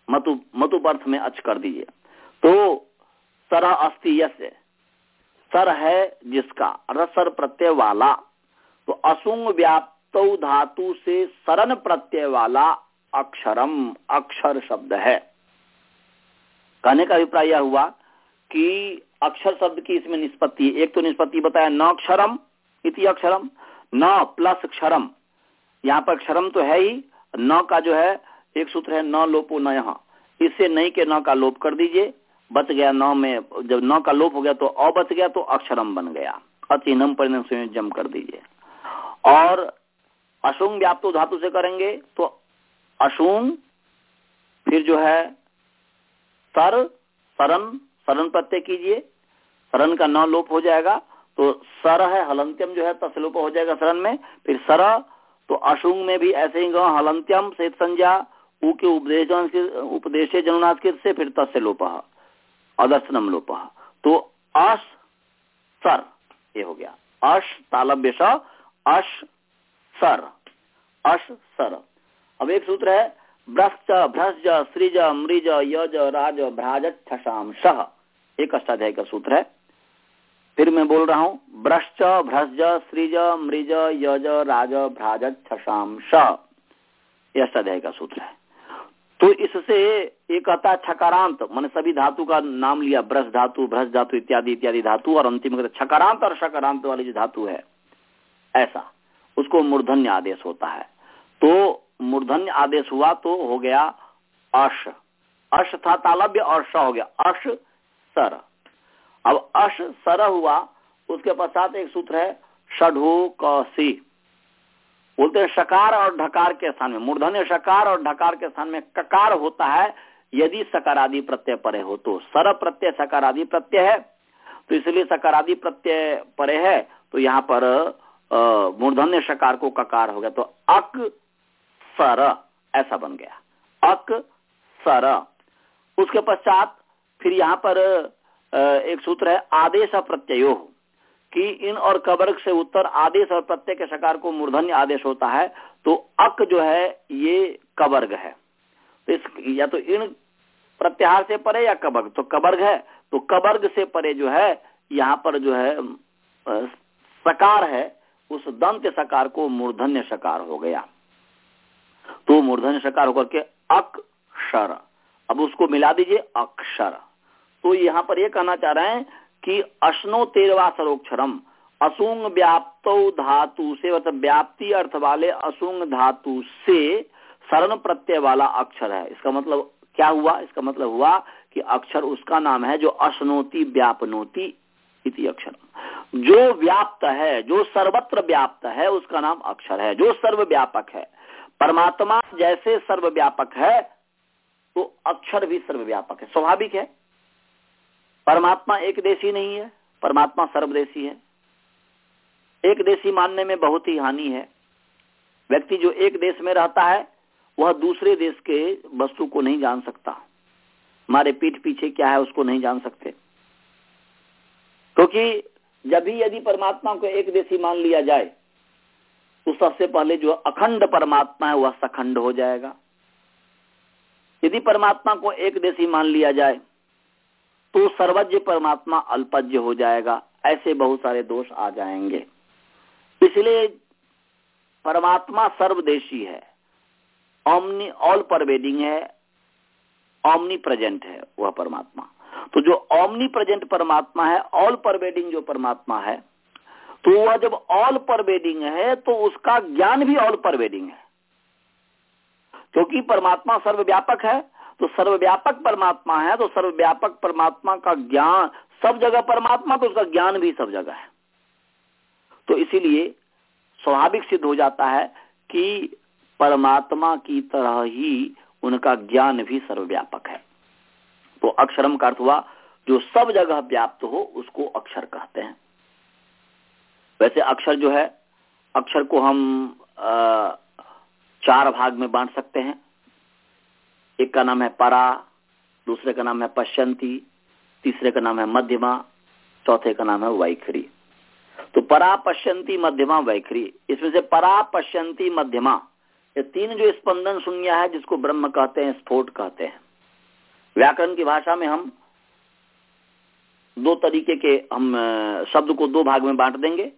मतु मतु अर्थ में अच कर दीजिए। तो सरह अस्तियस्य सर है जिसका, अर्थात सर प्रत्यय वाला। तो असुंग व्याप्त धातु से सरन प्रत्यय वाला अक्षरम, अक्षर शब्द है। कहने का अभिप्राय यह हुआ कि अक्षर शब्द की इसमें निष्पत्ति एक तो निष्पत्ति बताया, न अक्षरम इति अक्षरम, न प्लस क्षरम। यहाँ पर क्षरम तो है ही, न का जो है, एक सूत्र है, न लोपो न यहाँ। इससे नहीं के न का लोप कर दीजिए, बच गया न में, जब न का लोप हो गया तो अ बच गया तो अक्षरम बन गया। अचिन्हम परिणाम संयोजम कर दीजिए। और अशुंग व्याप्तो धातु से करेंगे तो अशुंग, फिर जो है सर सरन सरन प्रत्यय कीजिए। सरन का न लोप हो जाएगा तो सर है हलंत्यम जो है तसलोप हो जाएगा सरन में। फिर सर तो अशुंग में भी ऐसे ही हलंत्यम से संज्ञा, उ के उपदेश उपदेश जनुनास्कृत से, फिर तस्य लोप अदर्शनम लोप। तो अश, सर, ये हो गया। अश तालब्य अश, सर। अश, सर। अब एक सूत्र है भ्रश्च भ्रज सृज, मृज, यज, राज भ्राज छशाम सह एक अष्टाध्याय का सूत्र है। फिर मैं बोल रहा हूँ, भ्रश्च भ्रज सृज, मृज, यज, राज, भ्राज छशाम यह अष्टाध्याय का सूत्र है। तो इससे एक है छकारांत। मैंने सभी धातु का नाम लिया, ब्रश धातु, भ्रश धातु इत्यादि इत्यादि धातु, और अंतिम छकारांत और शकारांत वाली जो धातु है, ऐसा। उसको मूर्धन्य आदेश होता है। तो मूर्धन्य आदेश हुआ तो हो गया अश। अश था तालब्य और श हो गया। अश सर। अब अश सर हुआ, उसके पश्चात एक सूत्र है, षढ़ो सी बोलते हैं शकार और ढकार के स्थान में। मूर्धन्य शकार और ढकार के स्थान में ककार होता है, यदि सकारादि प्रत्यय परे हो तो सर प्रत्यय सकारादि प्रत्यय है। तो इसलिए सकारादि प्रत्यय परे है तो यहाँ पर मूर्धन्य शकार को ककार हो गया। तो अक सर, ऐसा बन गया। अक सर। उसके पश्चात फिर यहाँ पर एक सूत्र है, आदेश प्रत्ययो कि इन और कबर्ग से उत्तर आदेश और प्रत्यय के सकार को मूर्धन्य आदेश होता है तो अक जो है, ये कबर्ग है। तो इस, या तो इन प्रत्याहार से परे या कबर्ग तो कबर्ग है तो कबर्ग से परे जो है, यहाँ पर जो है सकार है, उस दंत सकार को मूर्धन्य सकार हो गया। तो मूर्धन्य सकार होकर के अक्षर, अब उसको मिला दीजिए अक्षर। तो यहाँ पर ये कहना चाह रहे हैं कि अश्नो तेरवा सरोक्षरम असुंग व्याप्त धातु से मतलब व्याप्ति अर्थ वाले असुंग धातु से शरण प्रत्यय वाला अक्षर है। इसका मतलब क्या हुआ? इसका मतलब हुआ कि अक्षर उसका नाम है जो अश्नोति व्यापनोती इति अक्षर। जो व्याप्त है, जो सर्वत्र व्याप्त है, उसका नाम अक्षर है। जो सर्वव्यापक है, परमात्मा जैसे सर्वव्यापक है तो अक्षर भी सर्वव्यापक है। स्वाभाविक है। परमात्मा एक देशी नहीं है, परमात्मा सर्वदेशी है। एक देशी मानने में बहुत ही हानि है। व्यक्ति जो एक देश में रहता है, वह दूसरे देश के वस्तु को नहीं जान सकता। हमारे पीठ पीछे क्या है उसको नहीं जान सकते। क्योंकि तो जब भी यदि परमात्मा को एक देशी मान लिया जाए तो सबसे पहले जो अखंड परमात्मा है, वह सखंड हो जाएगा। यदि परमात्मा को एक देशी मान लिया जाए तो सर्वज्ञ परमात्मा अल्पज्ञ हो जाएगा। ऐसे बहुत सारे दोष आ जाएँगे। इसलिए परमात्मा सर्वदेशी है। ऑमनी ऑल परवेडिंग है। ऑमनी प्रेजेंट है वह परमात्मा। तो जो ऑमनी प्रेजेंट परमात्मा है ऑल परवेडिंग जो परमात्मा है तो वह जब ऑल परवेडिंग है तो उसका ज्ञान भी ऑल परवेडिंग है। क्योंकि परमात्मा सर्वव्यापक है तो सर्वव्यापक परमात्मा है तो सर्वव्यापक परमात्मा का ज्ञान सब जगह परमात्मा तो उसका ज्ञान भी सब जगह है। तो इसीलिए स्वाभाविक सिद्ध हो जाता है कि परमात्मा की तरह ही उनका ज्ञान भी सर्वव्यापक है। तो अक्षरम का अर्थ हुआ जो सब जगह व्याप्त हो उसको अक्षर कहते हैं। वैसे अक्षर जो है अक्षर को हम आ, चार भाग में बांट सकते हैं। एक का नाम है परा, दूसरे का नाम है पश्यंती, तीसरे का नाम है मध्यमा, चौथे का नाम है वैखरी। तो परा, पश्यंती, मध्यमा, वैखरी। इसमें से परा, पश्यंती, मध्यमा, ये तीन जो स्पंदन शून्य है, जिसको ब्रह्म कहते हैं, स्फोट कहते हैं। व्याकरण की भाषा में हम दो तरीके के, हम शब्द को दो भाग में बांट देंगे।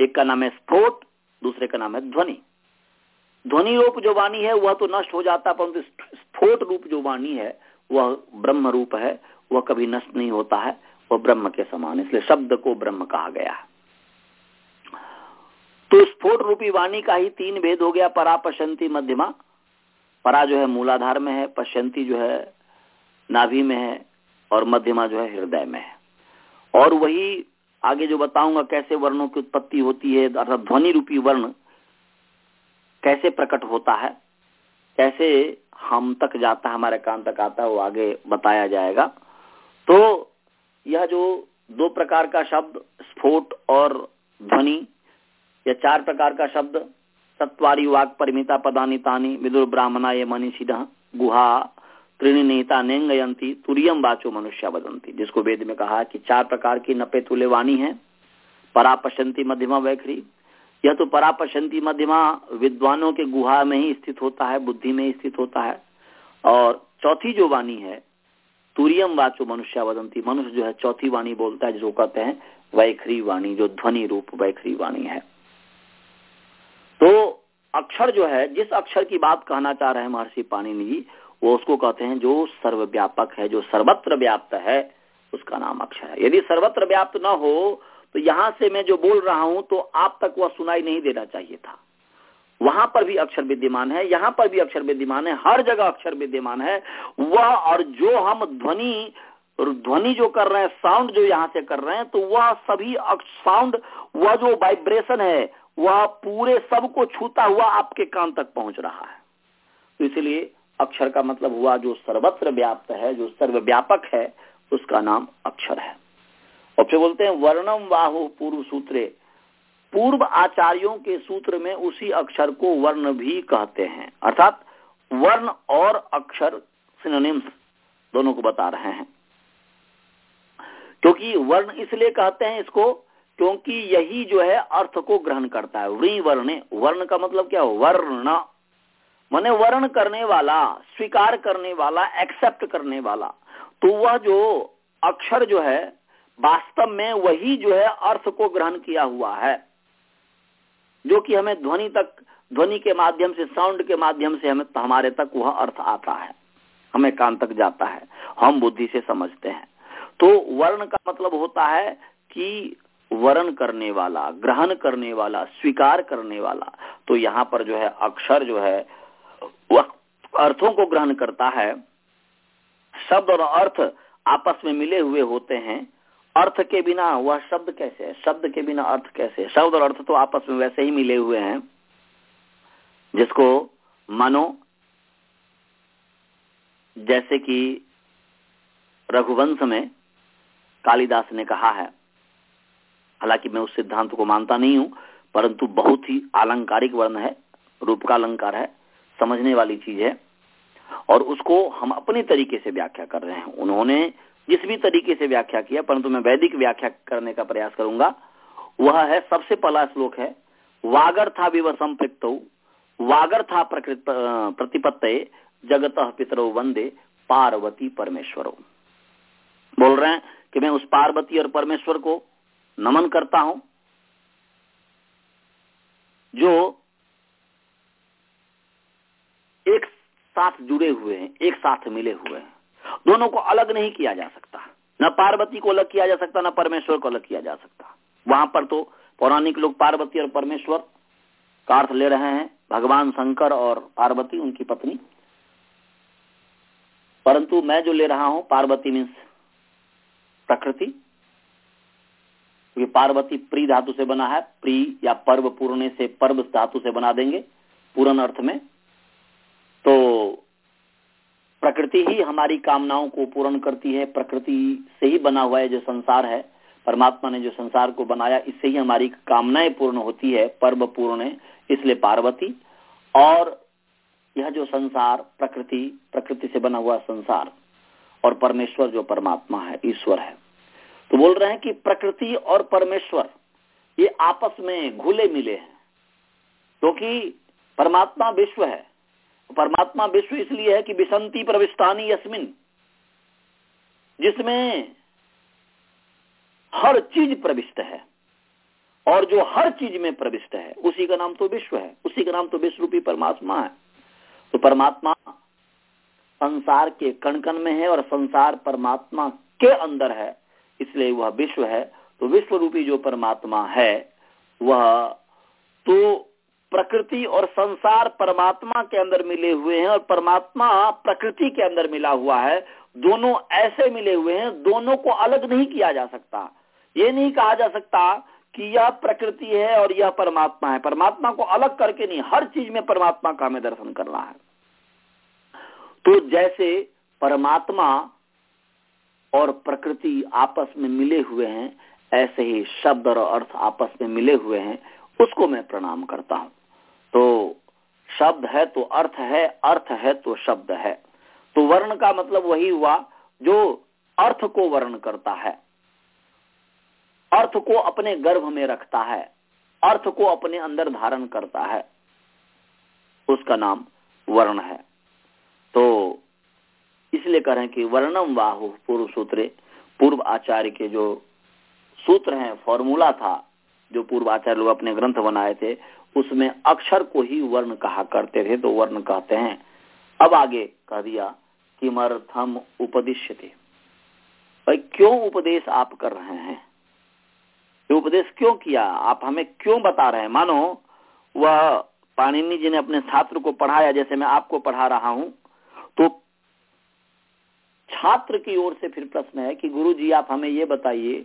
एक का नाम है स्फोट, दूसरे का नाम है ध्वनि। ध्वनि रूप जो वाणी है, वह तो नष्ट हो जाता, परंतु स्फोट रूप जो वाणी है, वह ब्रह्म रूप है, वह कभी नष्ट नहीं होता है, वह ब्रह्म के समान इसलिए शब्द को ब्रह्म कहा गया है। तो स्फोट रूपी वाणी का ही तीन भेद हो गया परा पशंती मध्यमा। परा जो है मूलाधार में है, पश्यंती जो है नाभि में है, और मध्यमा जो है हृदय में है। और वही आगे जो बताऊँगा, कैसे वर्णों की उत्पत्ति होती है, अर्थात ध्वनि रूपी वर्ण कैसे प्रकट होता है, कैसे हम तक जाता है, हमारे कान तक आता है, वो आगे बताया जाएगा। तो यह जो दो प्रकार का शब्द, स्फोट और ध्वनि, यह चार प्रकार का शब्द, सत्वारी, वाक, परिमिता पदानी तानी विदुर, ब्राह्मणा, ये मनीषिद गुहा, त्रिणी निहिता नेंगयंती तुरियम बाचो मनुष्य, बदंती, जिसको वेद में कहा कि चार प्रकार की नपे तुले वाणी है परापशंती मध्यमा, वैखरी यह तो परापशंती मध्यमा विद्वानों के गुहा में ही स्थित होता है, बुद्धि में स्थित होता है। और चौथी जो वाणी है, तुरियम वाचो मनुष्य वदंती मनुष्य जो है चौथी वाणी बोलता है, जिसको कहते हैं वैखरी वाणी, जो ध्वनि रूप वैखरी वाणी है। तो अक्षर जो है, जिस अक्षर की बात कहना चाह रहे हैं महर्षि पाणिनि जी, वो उसको कहते हैं जो सर्वव्यापक है, जो सर्वत्र व्याप्त है, उसका नाम अक्षर है। यदि सर्वत्र व्याप्त न हो तो यहाँ से मैं जो बोल रहा हूँ तो आप तक वह सुनाई नहीं देना चाहिए था। वहाँ पर भी अक्षर विद्यमान है, यहाँ पर भी अक्षर विद्यमान है, हर जगह अक्षर विद्यमान है। वह और जो हम ध्वनि ध्वनि जो कर रहे हैं साउंड जो यहाँ से कर रहे हैं तो वह सभी साउंड वह जो वाइब्रेशन है, वह पूरे सबको छूता हुआ आपके कान तक पहुँच रहा है। तो इसलिए अक्षर का मतलब हुआ जो सर्वत्र व्याप्त है, जो सर्वव्यापक है, उसका नाम अक्षर है। और फिर बोलते हैं, वर्णम वाहु पूर्व सूत्रे। पूर्व आचार्यों के सूत्र में उसी अक्षर को वर्ण भी कहते हैं। अर्थात, वर्ण और अक्षर सिनोनिम्स दोनों को बता रहे हैं। क्योंकि वर्ण इसलिए कहते हैं इसको क्योंकि यही जो है अर्थ को ग्रहण करता है। वृ वर्ण वर्ण का मतलब क्या हो? वर्ण। माने वर्ण करने वाला, स्वीकार करने वाला एक्सेप्ट करने वाला। तो वह जो अक्षर जो है वास्तव में वही जो है अर्थ को ग्रहण किया हुआ है, जो कि हमें ध्वनि तक, ध्वनि के माध्यम से साउंड के माध्यम से हमें, हमारे तक वह अर्थ आता है। हमें कान तक जाता है। हम बुद्धि से समझते हैं। तो वर्ण का मतलब होता है कि वर्ण करने वाला, ग्रहण करने वाला, स्वीकार करने वाला तो यहाँ पर जो है अक्षर जो है, वह अर्थों को ग्रहण करता है। शब्द और अर्थ आपस में मिले हुए होते हैं। अर्थ के बिना वह शब्द कैसे है? शब्द के बिना अर्थ कैसे है? शब्द और अर्थ तो आपस में वैसे ही मिले हुए हैं, जिसको मानो, जैसे कि रघुवंश में कालिदास ने कहा है। हालाँकि मैं उस सिद्धांत को मानता नहीं हूँ, परंतु बहुत ही आलंकारिक वर्ण है रूप का अलंकार है, समझने वाली चीज़ है। और उसको हम अपने तरीके से व्याख्या कर रहे हैं। उन्होंने जिस भी तरीके से व्याख्या किया, परंतु मैं वैदिक व्याख्या करने का प्रयास करूँगा, वह है सबसे पहला श्लोक है वागर था विवसम प्रकृत वागर था प्रतिपत्त जगत पितरो वंदे पार्वती परमेश्वरो। बोल रहे हैं कि मैं उस पार्वती और परमेश्वर को नमन करता हूँ, जो एक साथ जुड़े हुए हैं, एक साथ मिले हुए हैं। दोनों को अलग नहीं किया जा सकता। न पार्वती को अलग किया जा सकता, न परमेश्वर को अलग किया जा सकता। वहाँ पर तो पौराणिक लोग पार्वती और परमेश्वर का अर्थ ले रहे हैं। भगवान शंकर और पार्वती, उनकी पत्नी। परंतु मैं जो ले रहा हूँ, पार्वती मीन्स प्रकृति। क्योंकि पार्वती प्री धातु से बना है, प्री या पर्व पूर्ण से पर्व धातु से बना देंगे पूर्ण अर्थ में। तो प्रकृति ही हमारी कामनाओं को पूर्ण करती है, प्रकृति से ही बना हुआ है जो संसार है। परमात्मा ने जो संसार को बनाया, इससे ही हमारी कामनाएँ पूर्ण होती है, पर्व पूर्ण है, इसलिए पार्वती। और यह जो संसार, प्रकृति प्रकृति से बना हुआ संसार, और परमेश्वर जो परमात्मा है, ईश्वर है। तो बोल रहे हैं कि प्रकृति और परमेश्वर, ये आपस में घुले मिले हैं, क्योंकि तो परमात्मा विश्व है। परमात्मा विश्व इसलिए है कि विसंति प्रविष्टानी यस्मिन। जिसमें हर चीज़ प्रविष्ट है और जो हर चीज़ में प्रविष्ट है, उसी का नाम तो विश्व है, उसी का नाम तो विश्व रूपी परमात्मा है। तो परमात्मा संसार के कण कण में है और संसार परमात्मा के अंदर है, इसलिए वह विश्व है। तो विश्व रूपी जो परमात्मा है, वह तो प्रकृति और संसार परमात्मा के अंदर मिले हुए हैं और परमात्मा प्रकृति के अंदर मिला हुआ है। दोनों ऐसे मिले हुए हैं, दोनों को अलग नहीं किया जा सकता। ये नहीं कहा जा सकता कि यह प्रकृति है और यह परमात्मा है। परमात्मा को अलग करके नहीं, हर चीज़ में परमात्मा का हमें दर्शन करना है। तो जैसे परमात्मा और प्रकृति आपस में मिले हुए हैं, ऐसे ही शब्द और अर्थ आपस में मिले हुए हैं, उसको मैं प्रणाम करता हूँ। तो शब्द है तो अर्थ है अर्थ है तो शब्द है। तो वर्ण का मतलब वही हुआ जो अर्थ को वर्ण करता है। अर्थ को अपने गर्भ में रखता है, अर्थ को अपने अंदर धारण करता है। उसका नाम वर्ण है। तो इसलिए कह रहे हैं कि वर्णम वाहु पूर्व सूत्र पूर्व आचार्य के जो सूत्र हैं फॉर्मूला था, जो पूर्व आचार्य लोग अपने ग्रंथ बनाए थे उसमें अक्षर को ही वर्ण कहा करते थे तो वर्ण कहते हैं। अब आगे कह दिया, किमर्थम उपदिश्य थे भाई, क्यों उपदेश आप कर रहे हैं? ये उपदेश क्यों किया? आप हमें क्यों बता रहे हैं? मानो, वह पाणिनि जी ने अपने छात्र को पढ़ाया, जैसे मैं आपको पढ़ा रहा हूँ तो छात्र की ओर से फिर प्रश्न है कि गुरु जी आप हमें ये बताइए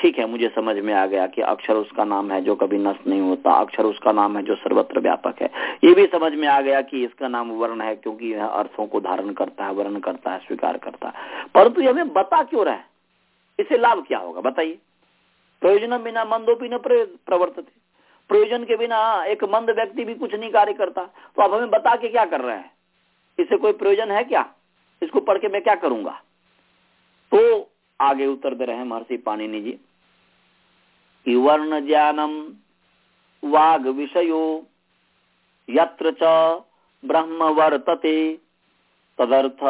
ठीक है, मुझे समझ में आ गया कि अक्षर उसका नाम है जो कभी नष्ट नहीं होता, अक्षर उसका नाम है जो सर्वत्र व्यापक है। ये भी समझ में आ गया कि इसका नाम वर्ण है, क्योंकि यह अर्थों को धारण करता है, वर्ण करता है, स्वीकार करता है। परंतु हमें बता क्यों रहा इससे लाभ क्या होगा, बताइए। प्रयोजन बिना मंदोपी न प्रवर्त प्रयोजन के बिना एक मंद व्यक्ति भी कुछ नहीं कार्य करता। तो आप हमें बता के क्या कर रहे हैं? इससे कोई प्रयोजन है क्या? इसको पढ़ के मैं क्या करूँगा? तो आगे उत्तर दे रहे हैं महर्षि पाणिनि जी। कि वर्ण ज्ञानम वाग विषयो यत्र च ब्रह्म वर्तते। तदर्थ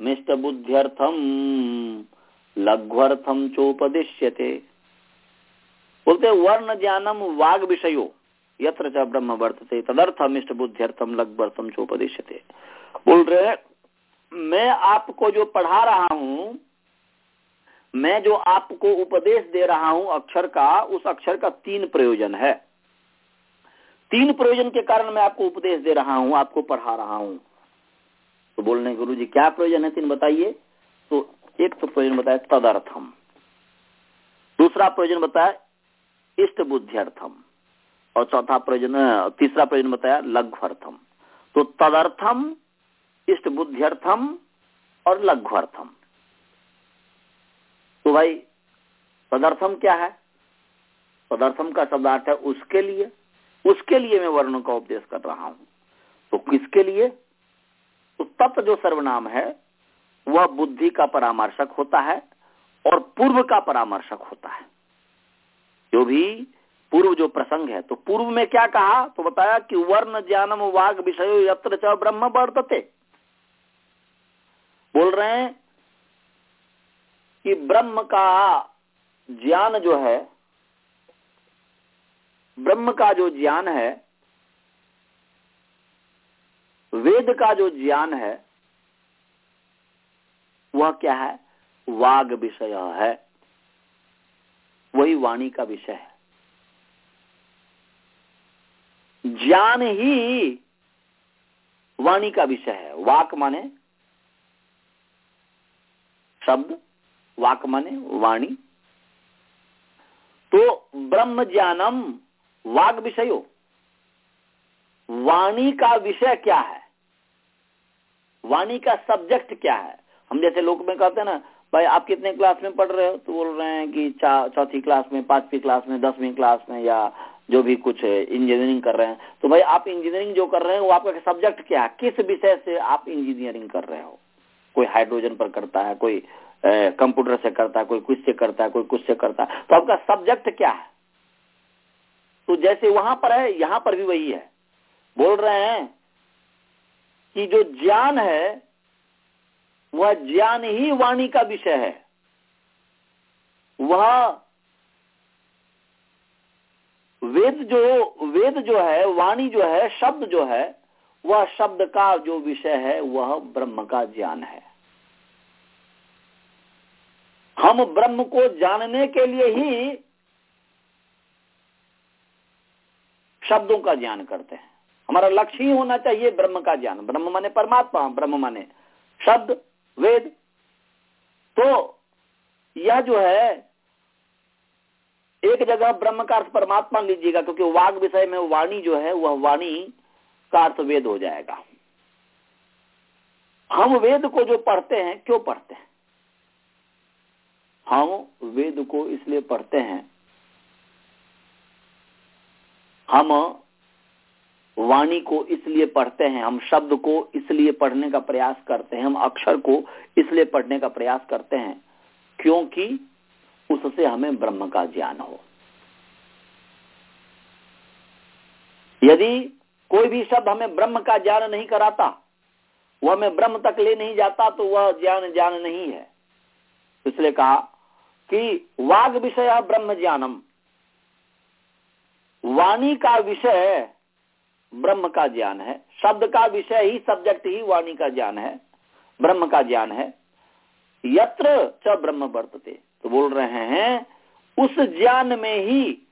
मिष्ट बुद्ध्यर्थम लघ्वर्थम चोपदिश्यते। बोलते वर्ण ज्ञानम वाग विषयो यत्र च ब्रह्म वर्तते। तदर्थ मिष्ट बुद्ध्यर्थम लघ्वर्थम चोपदिश्यते। बोल रहे, मैं आपको जो पढ़ा रहा हूँ मैं जो आपको उपदेश दे रहा हूँ अक्षर का, उस अक्षर का तीन प्रयोजन है। तीन प्रयोजन के कारण मैं आपको उपदेश दे रहा हूँ, आपको पढ़ा रहा हूँ। तो बोलने गुरु जी क्या प्रयोजन है? तीन बताइए। तो एक तो प्रयोजन बताया तदर्थम। दूसरा प्रयोजन बताया इष्ट बुद्धिर्थम और चौथा प्रयोजन, तीसरा प्रयोजन बताया लघ्वर्थम। तो तदर्थम, इष्ट बुद्धिर्थम और लघ्वर्थम। तो भाई तदर्थम क्या है? तदर्थम का शब्दार्थ है उसके लिए। उसके लिए मैं वर्ण का उपदेश कर रहा हूँ। तो किसके लिए? तो तत्व जो सर्वनाम है, वह बुद्धि का परामर्शक होता है और पूर्व का परामर्शक होता है। जो भी पूर्व जो प्रसंग है तो पूर्व में क्या कहा? तो बताया कि वर्ण ज्ञानम वाग विषय यत्र ब्रह्म वर्तते। बोल रहे हैं कि ब्रह्म का ज्ञान जो है, ब्रह्म का जो ज्ञान है, वेद का जो ज्ञान है, वह क्या है? वाग विषय है। वही वाणी का विषय है। ज्ञान ही वाणी का विषय है। वाक माने शब्द वाक माने वाणी। तो ब्रह्म ज्ञानम वाग विषयो वाणी का विषय क्या है? वाणी का सब्जेक्ट क्या है? हम जैसे लोग में कहते हैं ना, भाई आप कितने क्लास में पढ़ रहे हो? तो बोल रहे हैं कि चौथी क्लास में, पांचवी क्लास में, दसवीं क्लास में या जो भी कुछ इंजीनियरिंग कर रहे हैं। तो भाई आप इंजीनियरिंग जो कर रहे हैं, वो आपका सब्जेक्ट क्या है? किस विषय से आप इंजीनियरिंग कर रहे हो? कोई हाइड्रोजन पर करता है, कोई कंप्यूटर से करता है कोई कुछ से करता है कोई कुछ से करता। है तो आपका सब्जेक्ट क्या है? तो जैसे वहाँ पर है, यहाँ पर भी वही है। बोल रहे हैं कि जो ज्ञान है, वह ज्ञान ही वाणी का विषय है। वह वेद जो वेद जो है, वाणी जो है, शब्द जो है, वह शब्द का जो विषय है, वह ब्रह्म का ज्ञान है। हम ब्रह्म को जानने के लिए ही शब्दों का ज्ञान करते हैं। हमारा लक्ष्य ही होना चाहिए ब्रह्म का ज्ञान। ब्रह्म माने परमात्मा, ब्रह्म माने शब्द, वेद। तो यह जो है, एक जगह ब्रह्म का अर्थ परमात्मा लीजिएगा, क्योंकि वाग विषय में वाणी जो है, वह वाणी का अर्थ वेद हो जाएगा। हम वेद को जो पढ़ते हैं, क्यों पढ़ते हैं? हम वेद को इसलिए पढ़ते हैं। हम वाणी को इसलिए पढ़ते हैं, हम शब्द को इसलिए पढ़ने का प्रयास करते हैं, हम अक्षर को इसलिए पढ़ने का प्रयास करते हैं, क्योंकि उससे हमें ब्रह्म का ज्ञान हो। यदि कोई भी शब्द हमें ब्रह्म का ज्ञान नहीं कराता वह हमें ब्रह्म तक ले नहीं जाता तो वह ज्ञान ज्ञान नहीं है। इसलिए कहा कि वाग विषय ब्रह्म ज्ञानम। वाणी का विषय ब्रह्म का ज्ञान है। शब्द का विषय ही सब्जेक्ट ही वाणी का ज्ञान है। ब्रह्म का ज्ञान है। यत्र च ब्रह्म वर्तते। तो बोल रहे हैं, उस ज्ञान में ही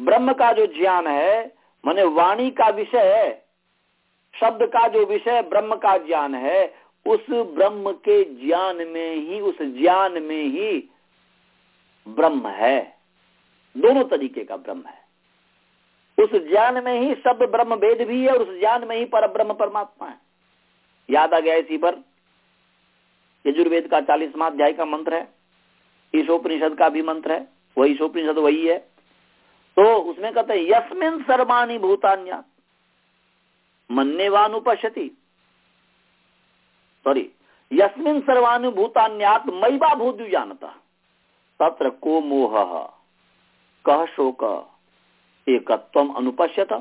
ब्रह्म का जो ज्ञान है, माने वाणी का विषय, शब्द का जो विषय ब्रह्म का ज्ञान है उस ब्रह्म के ज्ञान में ही, उस ज्ञान में ही ब्रह्म है। दोनों तरीके का ब्रह्म है। उस ज्ञान में ही सब ब्रह्म वेद भी है और उस ज्ञान में ही पर ब्रह्म परमात्मा है। याद आ गया इसी पर? यजुर्वेद का चालीसवा अध्याय का मंत्र है। ईशोपनिषद का भी मंत्र है। वही ईशोपनिषद वही है। तो उसमें कहते हैं, यस्मिन सर्वाणी भूतान्या मन्यवानुपश्यति। सॉरी यस्मिन सर्वानुभूतान्यात मैबा भूत जानता। तत्र को मोह? कह शोक? एकत्व अनुपश्यत।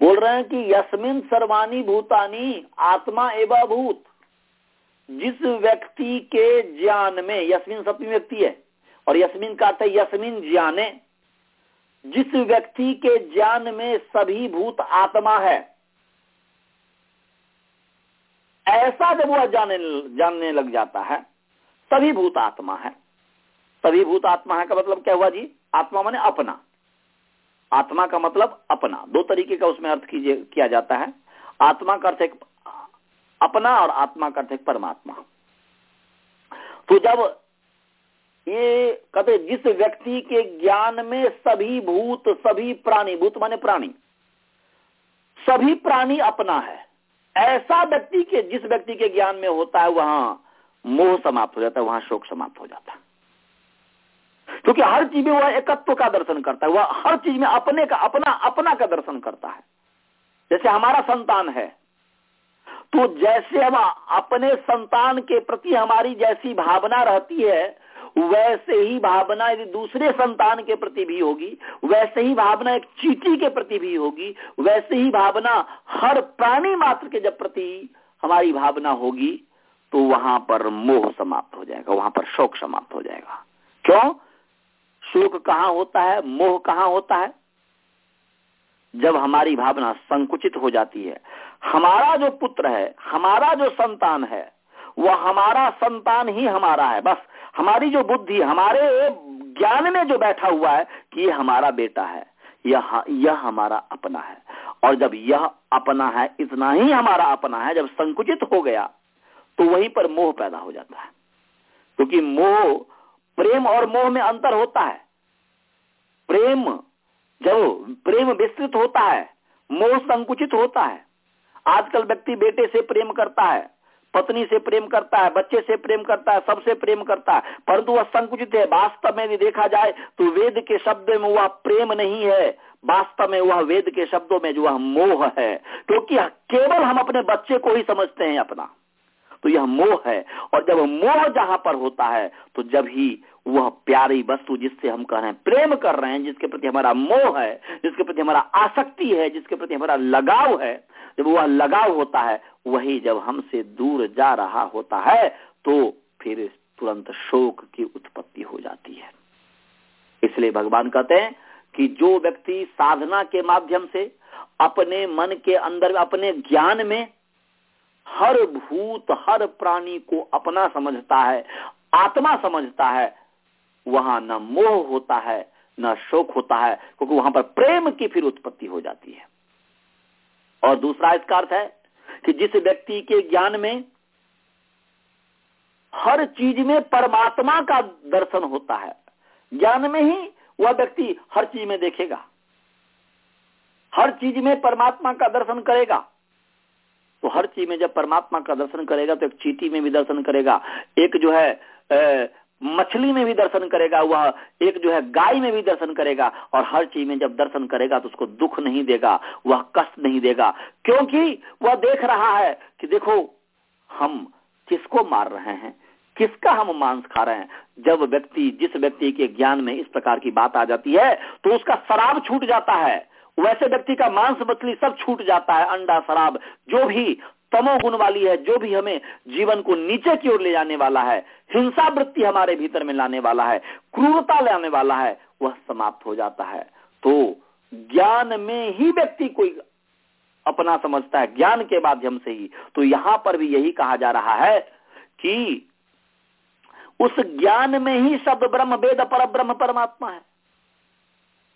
बोल रहे हैं कि यस्मिन सर्वानी भूतानी आत्मा एवं भूत जिस व्यक्ति के ज्ञान में यस्मिन सप्तमी व्यक्ति है, और यस्मिन का अर्थ यस्मिन ज्ञाने। जिस व्यक्ति के ज्ञान में सभी भूत आत्मा है ऐसा जब वह जाने, जानने लग जाता है सभी भूत आत्मा है। सभी भूत आत्मा है का मतलब क्या हुआ जी? आत्मा माने अपना। आत्मा का मतलब अपना। दो तरीके का उसमें अर्थ किया जाता है। आत्मा का अर्थ एक अपना और आत्मा का अर्थ एक परमात्मा। तो जब ये कहते जिस व्यक्ति के ज्ञान में सभी भूत, सभी प्राणी, भूत माने प्राणी, सभी प्राणी अपना है। ऐसा व्यक्ति के, जिस व्यक्ति के ज्ञान में होता है, वहाँ मोह समाप्त हो जाता है, वहाँ शोक समाप्त हो जाता है। क्योंकि हर चीज़ में वह एकत्व का दर्शन करता है, वह हर चीज़ में अपने का, अपना अपना का दर्शन करता है। जैसे हमारा संतान है तो जैसे हम अपने संतान के प्रति हमारी जैसी भावना रहती है वैसे ही भावना यदि दूसरे संतान के प्रति भी होगी, वैसे ही भावना एक चीटी के प्रति भी होगी, वैसे ही भावना हर प्राणी मात्र के जब प्रति हमारी भावना होगी तो वहाँ पर मोह समाप्त हो जाएगा, वहाँ पर शोक समाप्त हो जाएगा। क्यों? शोक कहाँ होता है, मोह कहाँ होता है? जब हमारी भावना संकुचित हो जाती है। हमारा जो पुत्र है, हमारा जो संतान है, वह हमारा संतान ही हमारा है, बस। हमारी जो बुद्धि, हमारे ज्ञान में जो बैठा हुआ है कि ये हमारा बेटा है, यह यह हमारा अपना है। और जब यह अपना है, इतना ही हमारा अपना है, जब संकुचित हो गया तो वहीं पर मोह पैदा हो जाता है। क्योंकि मोह, प्रेम और मोह में अंतर होता है। प्रेम, जब प्रेम विस्तृत होता है, मोह संकुचित होता है। आजकल व्यक्ति बेटे से प्रेम करता है। पत्नी से प्रेम करता है, बच्चे से प्रेम करता है, सबसे प्रेम करता है। परंतु वह संकुचित है। वास्तव में यदि देखा जाए तो वेद के शब्द में वह प्रेम नहीं है। वास्तव में वह वेद के शब्दों में जो वह मोह है। क्योंकि केवल हम अपने बच्चे को ही समझते हैं अपना। तो यह मोह है। और जब मोह जहाँ पर होता है तो जब ही वह प्यारी वस्तु जिससे हम कह रहे हैं, प्रेम कर रहे हैं, जिसके प्रति हमारा मोह है, जिसके प्रति हमारा आसक्ति है, जिसके प्रति हमारा लगाव है, जब वह लगाव होता है, वही जब हमसे दूर जा रहा होता है तो फिर तुरंत शोक की उत्पत्ति हो जाती है। इसलिए भगवान कहते हैं कि जो व्यक्ति साधना के माध्यम से अपने मन के अंदर, अपने ज्ञान में हर भूत, हर प्राणी को अपना समझता है, आत्मा समझता है वहाँ न मोह होता है, न शोक होता है, क्योंकि वहाँ पर प्रेम की फिर उत्पत्ति हो जाती है। और दूसरा इसका अर्थ है कि जिस व्यक्ति के ज्ञान में हर चीज़ में परमात्मा का दर्शन होता है, ज्ञान में ही वह व्यक्ति हर चीज़ में देखेगा। हर चीज़ में परमात्मा का दर्शन करेगा। तो हर चीज़ में जब परमात्मा का दर्शन करेगा तो एक चीटी में भी दर्शन करेगा। एक जो है मछली में भी दर्शन करेगा, वह एक जो है गाय में भी दर्शन करेगा, और हर चीज़ में जब दर्शन करेगा तो उसको दुख नहीं देगा, वह कष्ट नहीं देगा, क्योंकि वह देख रहा है कि देखो, हम किसको मार रहे हैं, किसका हम मांस खा रहे हैं? जब व्यक्ति, जिस व्यक्ति के ज्ञान में इस प्रकार की बात आ जाती है तो उसका शराब छूट जाता है, वैसे व्यक्ति का मांस मछली सब छूट जाता है, अंडा, शराब, जो भी तमो गुण वाली है, जो भी हमें जीवन को नीचे की ओर ले जाने वाला है हिंसा वृत्ति हमारे भीतर में लाने वाला है, क्रूरता लाने वाला है, वह समाप्त हो जाता है। तो ज्ञान में ही व्यक्ति कोई अपना समझता है, ज्ञान के माध्यम से ही। तो यहाँ पर भी यही कहा जा रहा है कि उस ज्ञान में ही शब्द ब्रह्म वेद पर ब्रह्म परमात्मा है।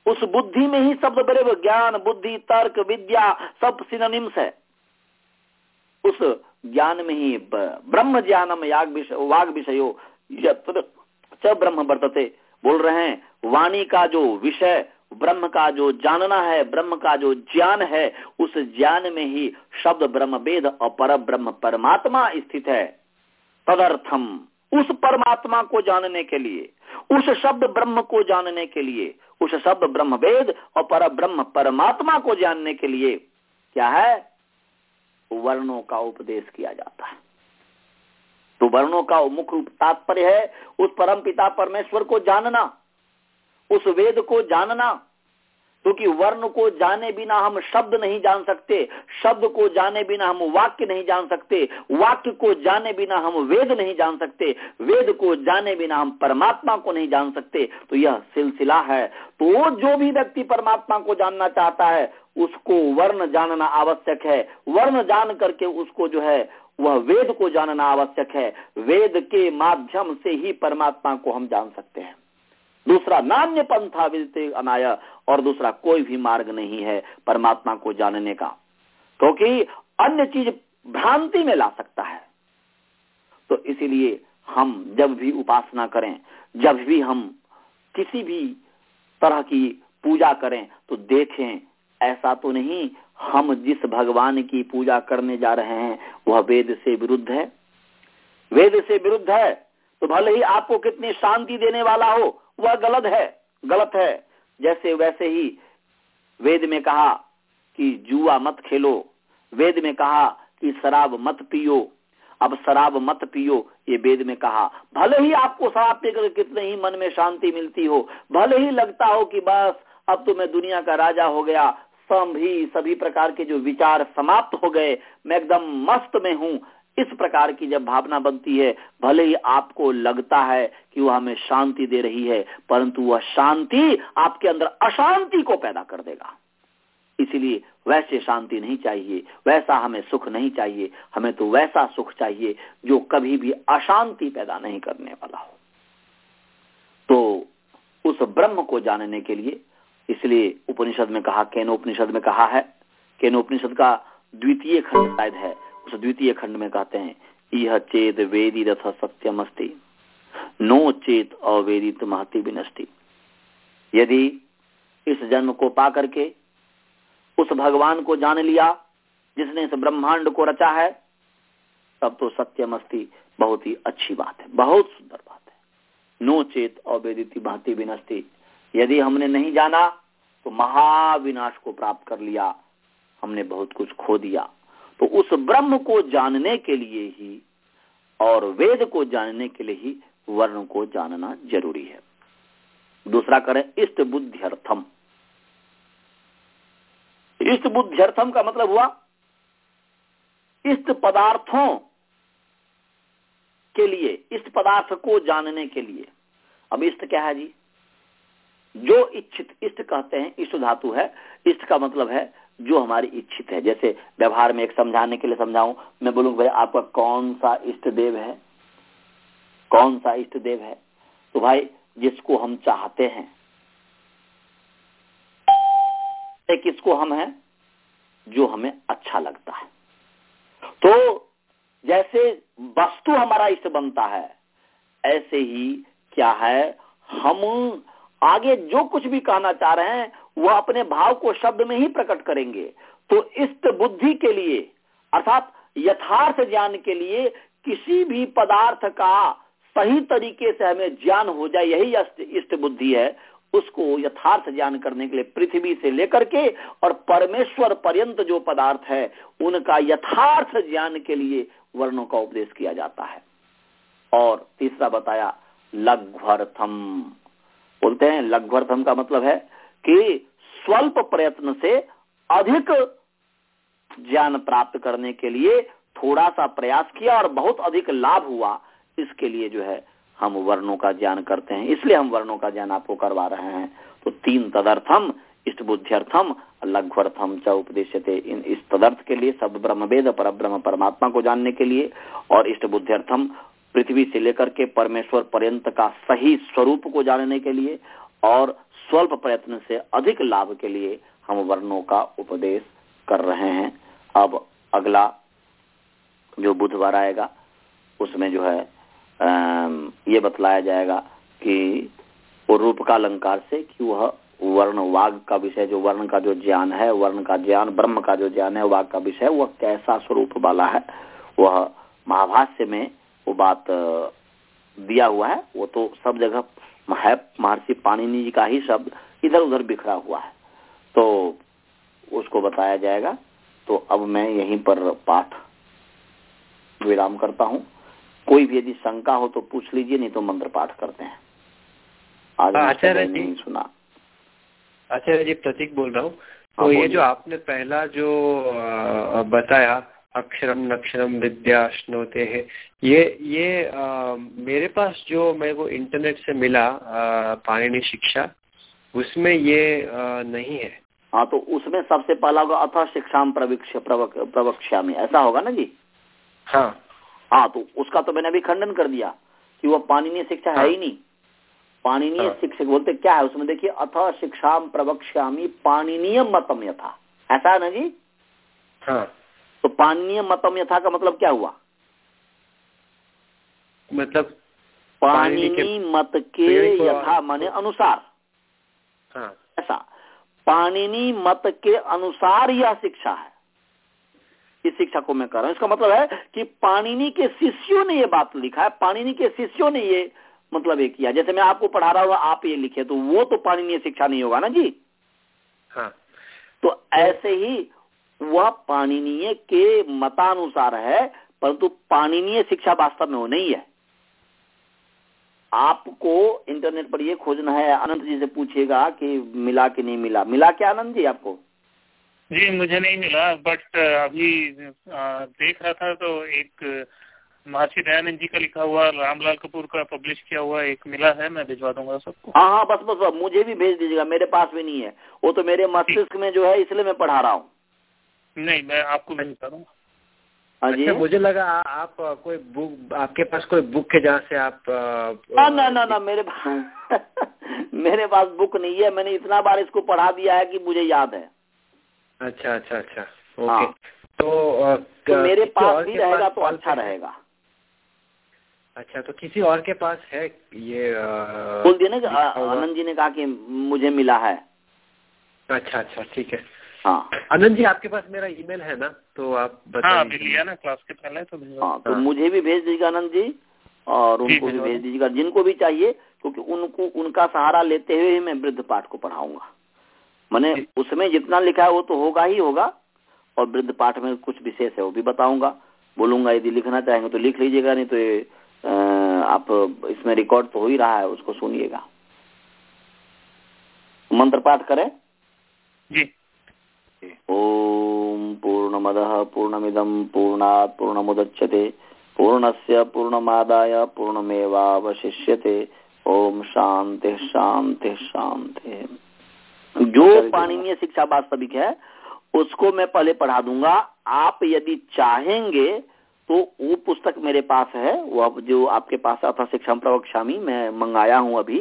उस बुद्धि में ही शब्द बड़े ज्ञान, बुद्धि, तर्क, विद्या सब सिनोनिम्स है। उस ज्ञान में ही ब्रह्म ज्ञानम याग विषय वाग विषयो ब्रह्म वर्तते। बोल रहे हैं, वाणी का जो विषय, ब्रह्म का जो जानना है, ब्रह्म का जो ज्ञान है, उस ज्ञान में ही शब्द ब्रह्म वेद और पर ब्रह्म परमात्मा स्थित है। तदर्थम, उस परमात्मा को जानने के लिए, उस शब्द ब्रह्म को जानने के लिए, उस शब्द ब्रह्म वेद और पर ब्रह्म परमात्मा को जानने के लिए क्या है? वर्णों का उपदेश किया जाता है। तो वर्णों का मुख्य तात्पर्य है, उस परम पिता परमेश्वर को जानना, उस वेद को जानना, क्योंकि वर्ण को जाने बिना हम शब्द नहीं जान सकते, शब्द को जाने बिना हम वाक्य नहीं जान सकते, वाक्य को जाने बिना हम वेद नहीं जान सकते, वेद को जाने बिना हम परमात्मा को नहीं जान सकते। तो यह सिलसिला है। तो जो भी व्यक्ति परमात्मा को जानना चाहता है उसको वर्ण जानना आवश्यक है। वर्ण जान करके उसको जो है, वह वेद को जानना आवश्यक है। वेद के माध्यम से ही परमात्मा को हम जान सकते हैं। दूसरा, नान्य पंथा विदते अनाय, और दूसरा, कोई भी मार्ग नहीं है परमात्मा को जानने का। क्योंकि तो अन्य चीज़ भ्रांति में ला सकता है। तो इसीलिए हम जब भी उपासना करें, जब भी हम किसी भी तरह की पूजा करें तो देखें ऐसा तो नहीं, हम जिस भगवान की पूजा करने जा रहे हैं, वह वेद से विरुद्ध है। वेद से विरुद्ध है तो भले ही आपको कितनी शांति देने वाला हो, वह गलत है गलत है। जैसे वैसे ही वेद में कहा कि जुआ मत खेलो, वेद में कहा कि शराब मत पियो, अब शराब मत पियो, ये वेद में कहा। भले ही आपको शराब पीकर कितने ही मन में शांति मिलती हो, भले ही लगता हो कि बस, अब तो मैं दुनिया का राजा हो गया सभी सभी प्रकार के जो विचार समाप्त हो गए, मैं एकदम मस्त में हूँ। इस प्रकार की जब भावना बनती है, भले ही आपको लगता है कि वह हमें शांति दे रही है, परंतु वह शांति आपके अंदर अशांति को पैदा कर देगा। इसीलिए वैसे शांति नहीं चाहिए, वैसा हमें सुख नहीं चाहिए, हमें तो वैसा सुख चाहिए जो कभी भी अशांति पैदा नहीं करने वाला हो। तो उस ब्रह्म को जानने के लिए इसलिए उपनिषद में कहा, केनोपनिषद में कहा है। केनोपनिषद का द्वितीय खंड शायद है। उस द्वितीय खंड में कहते हैं यह चेत वेदी रथ सत्यम अस्ति नो चेत अवेदित महति विनष्टि। यदि इस जन्म को पा करके उस भगवान को जान लिया, जिसने इस ब्रह्मांड को रचा है, तब तो सत्यम अस्ति बहुत ही अच्छी बात है, बहुत सुंदर बात है। नो चेत अवेदित भांति विनष्टि यदि हमने नहीं जाना तो महाविनाश को प्राप्त कर लिया। हमने बहुत कुछ खो दिया। तो उस ब्रह्म को जानने के लिए ही और वेद को जानने के लिए ही वर्ण को जानना ज़रूरी है। दूसरा करें, इष्ट बुद्ध्यर्थम। इष्ट बुद्ध्यर्थम का मतलब हुआ, इष्ट पदार्थों के लिए, इष्ट पदार्थ को जानने के लिए। अब इष्ट क्या है जी? जो इच्छित, इष्ट कहते हैं, इष्ट धातु है, इष्ट का मतलब है जो हमारी इच्छित है। जैसे व्यवहार में एक समझाने के लिए समझाऊं, मैं बोलूँ भाई आपका कौन सा इष्ट देव है? कौन सा इष्ट देव है? तो भाई, जिसको हम चाहते हैं किसको हम हैं? जो हमें अच्छा लगता है। तो जैसे वस्तु हमारा इष्ट बनता है, ऐसे ही क्या है? हम आगे जो कुछ भी कहना चाह रहे हैं, वह अपने भाव को शब्द में ही प्रकट करेंगे। तो इष्ट बुद्धि के लिए, अर्थात यथार्थ ज्ञान के लिए, किसी भी पदार्थ का सही तरीके से हमें ज्ञान हो जाए, यही इष्ट बुद्धि है, उसको यथार्थ ज्ञान करने के लिए पृथ्वी से लेकर के और परमेश्वर पर्यंत जो पदार्थ है, उनका यथार्थ ज्ञान के लिए वर्णों का उपदेश किया जाता है। और तीसरा बताया, लघ्वर्थम। बोलते हैं लघ्वर्थम का मतलब है कि स्वल्प प्रयत्न से अधिक ज्ञान प्राप्त करने के लिए थोड़ा सा प्रयास किया और बहुत अधिक लाभ हुआ। इसके लिए जो है, हम वर्णों का ज्ञान करते हैं। इसलिए हम वर्णों का ज्ञान आपको करवा रहे हैं। तो तीन तदर्थम, इष्ट बुद्धिर्थम लघ्वर्थम च उपदेश इन इस तदर्थ के लिए सब ब्रह्म वेद पर ब्रह्म परमात्मा को जानने के लिए और इष्ट बुद्धिर्थम पृथ्वी से लेकर के परमेश्वर पर्यंत का सही स्वरूप को जानने के लिए और स्वल्प प्रयत्न से अधिक लाभ के लिए हम वर्णों का उपदेश कर रहे हैं। अब अगला जो बुधवार आएगा, उसमें जो है ये बतलाया जाएगा कि वो रूप का अलंकार से कि वह वर्ण वाघ का विषय, जो वर्ण का जो ज्ञान है, वर्ण का ज्ञान, ब्रह्म का जो ज्ञान है वाघ का विषय, वह कैसा स्वरूप वाला है, वह महाभाष्य में वो बात दिया हुआ है। वो तो सब जगह है महर्षि पाणिनि जी का ही शब्द इधर उधर बिखरा हुआ है। तो उसको बताया जाएगा। तो अब मैं यहीं पर पाठ विराम करता हूँ। कोई भी यदि शंका हो तो पूछ लीजिए नहीं तो मंत्र पाठ करते हैं। आज आचार्य जी सुना। आचार्य जी प्रतीक बोल रहा हूँ। तो हाँ, ये जो आपने पहला जो बताया अक्षरम नक्षरम विद्या स्नोते है। ये ये आ, मेरे पास जो मेरे को इंटरनेट से मिला पाणिनि शिक्षा उसमें ये आ, नहीं है। हाँ तो उसमें सबसे पहला होगा अथ शिक्षा प्रवक्ष प्रवक्ष्या में ऐसा होगा ना जी? हाँ। हाँ तो उसका तो मैंने अभी खंडन कर दिया कि वो पाणिनीय शिक्षा हाँ। है। ही नहीं। पाणिनीय हाँ। शिक्षक बोलते क्या है? उसमें देखिए अथ शिक्षा प्रवक्ष्यामी पाणिनीय मतम यथा। ऐसा है ना जी? हाँ। तो पानीय मतम यथा का मतलब क्या हुआ? मतलब पाणिनी मत के यथा माने अनुसार। हाँ। ऐसा। पाणिनी मत के अनुसार यह शिक्षा है। इस शिक्षा को मैं कर रहा हूँ। इसका मतलब है कि पाणिनि के शिष्यों ने ये बात लिखा है। पाणिनि के शिष्यों ने ये मतलब ये किया। जैसे मैं आपको पढ़ा रहा हूँ आप ये लिखे तो वो तो पाणिनीय शिक्षा नहीं होगा ना जी? हाँ। तो ऐसे ही वह पाणिनीय के मतानुसार है परंतु पाणिनीय शिक्षा वास्तव में वो नहीं है। आपको इंटरनेट पर ये खोजना है अनंत जी से पूछेगा कि मिला कि नहीं मिला। मिला क्या आनंद जी आपको? जी मुझे नहीं मिला बट अभी देख रहा था तो एक महर्षि दयानंद जी का लिखा हुआ रामलाल कपूर का पब्लिश किया हुआ एक मिला है मैं भिजवा दूँगा सबको। हाँ हाँ बस बस मुझे भी भेज दीजिएगा मेरे पास भी नहीं है। वो तो मेरे मस्तिष्क में जो है इसलिए मैं पढ़ा रहा हूँ। नहीं मैं आपको भेजता दूँगा हाँ। जी। अच्छा, मुझे लगा आ, आप कोई बुक आपके पास कोई बुक है जहाँ से आप ना ना ना ना मेरे पास मेरे पास बुक नहीं है। मैंने इतना बार इसको पढ़ा दिया है कि मुझे याद है। अच्छा अच्छा अच्छा। ओके हाँ। तो, आ, तो मेरे पास भी रहेगा तो अच्छा रहेगा। अच्छा तो किसी और के पास है ये बोल दिया ना आनंद जी ने कहा कि मुझे मिला है। अच्छा अच्छा ठीक है। हाँ। आनंद जी आपके पास मेरा ईमेल है ना? तो आप बता हाँ, लिया ना क्लास के पहले तो हाँ तो। मुझे भी भेज दीजिएगा आनंद जी और उनको भी भेज दीजिएगा। जिनको भी चाहिए क्योंकि उनको उनका सहारा लेते हुए ही मैं वृद्ध पाठ को पढ़ाऊँगा। मैंने उसमें जितना लिखा है वो तो होगा ही होगा और वृद्ध पाठ में कुछ विशेष है वो भी बताऊँगा। बोलूँगा यदि लिखना चाहेंगे तो लिख लीजिएगा नहीं तो आप इसमें रिकॉर्ड तो हो ही रहा है उसको सुनिएगा। मंत्र पाठ करें? जी। ॐ पूर्णमदः पूर्णमिदं पूर्णात् पूर्णमुदच्यते पूर्णस्य पूर्णमादाय पूर्णमेवावशिष्यते। ओम शांति शांति शांति जो पाणनीय शिक्षा वास्तविक है उसको मैं पहले पढ़ा दूँगा। आप यदि चाहेंगे तो वो पुस्तक मेरे पास है। वो जो आपके पास अथा शिक्षा प्रवक्षामी मैं मंगाया हूँ अभी।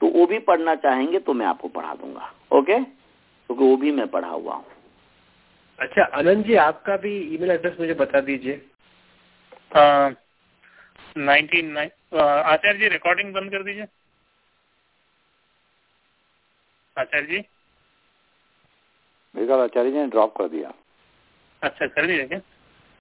तो वो भी पढ़ना चाहेंगे तो मैं आपको पढ़ा दूँगा। ओके? क्योंकि तो वो भी मैं पढ़ा हुआ हूँ। अच्छा अनंत जी आपका भी ईमेल एड्रेस मुझे बता दीजिए। नाइनटीन आचार्य जी रिकॉर्डिंग बंद कर दीजिए। आचार्य जी। मेरे आचार्य जी ने ड्रॉप कर दिया। अच्छा कर दिया क्या?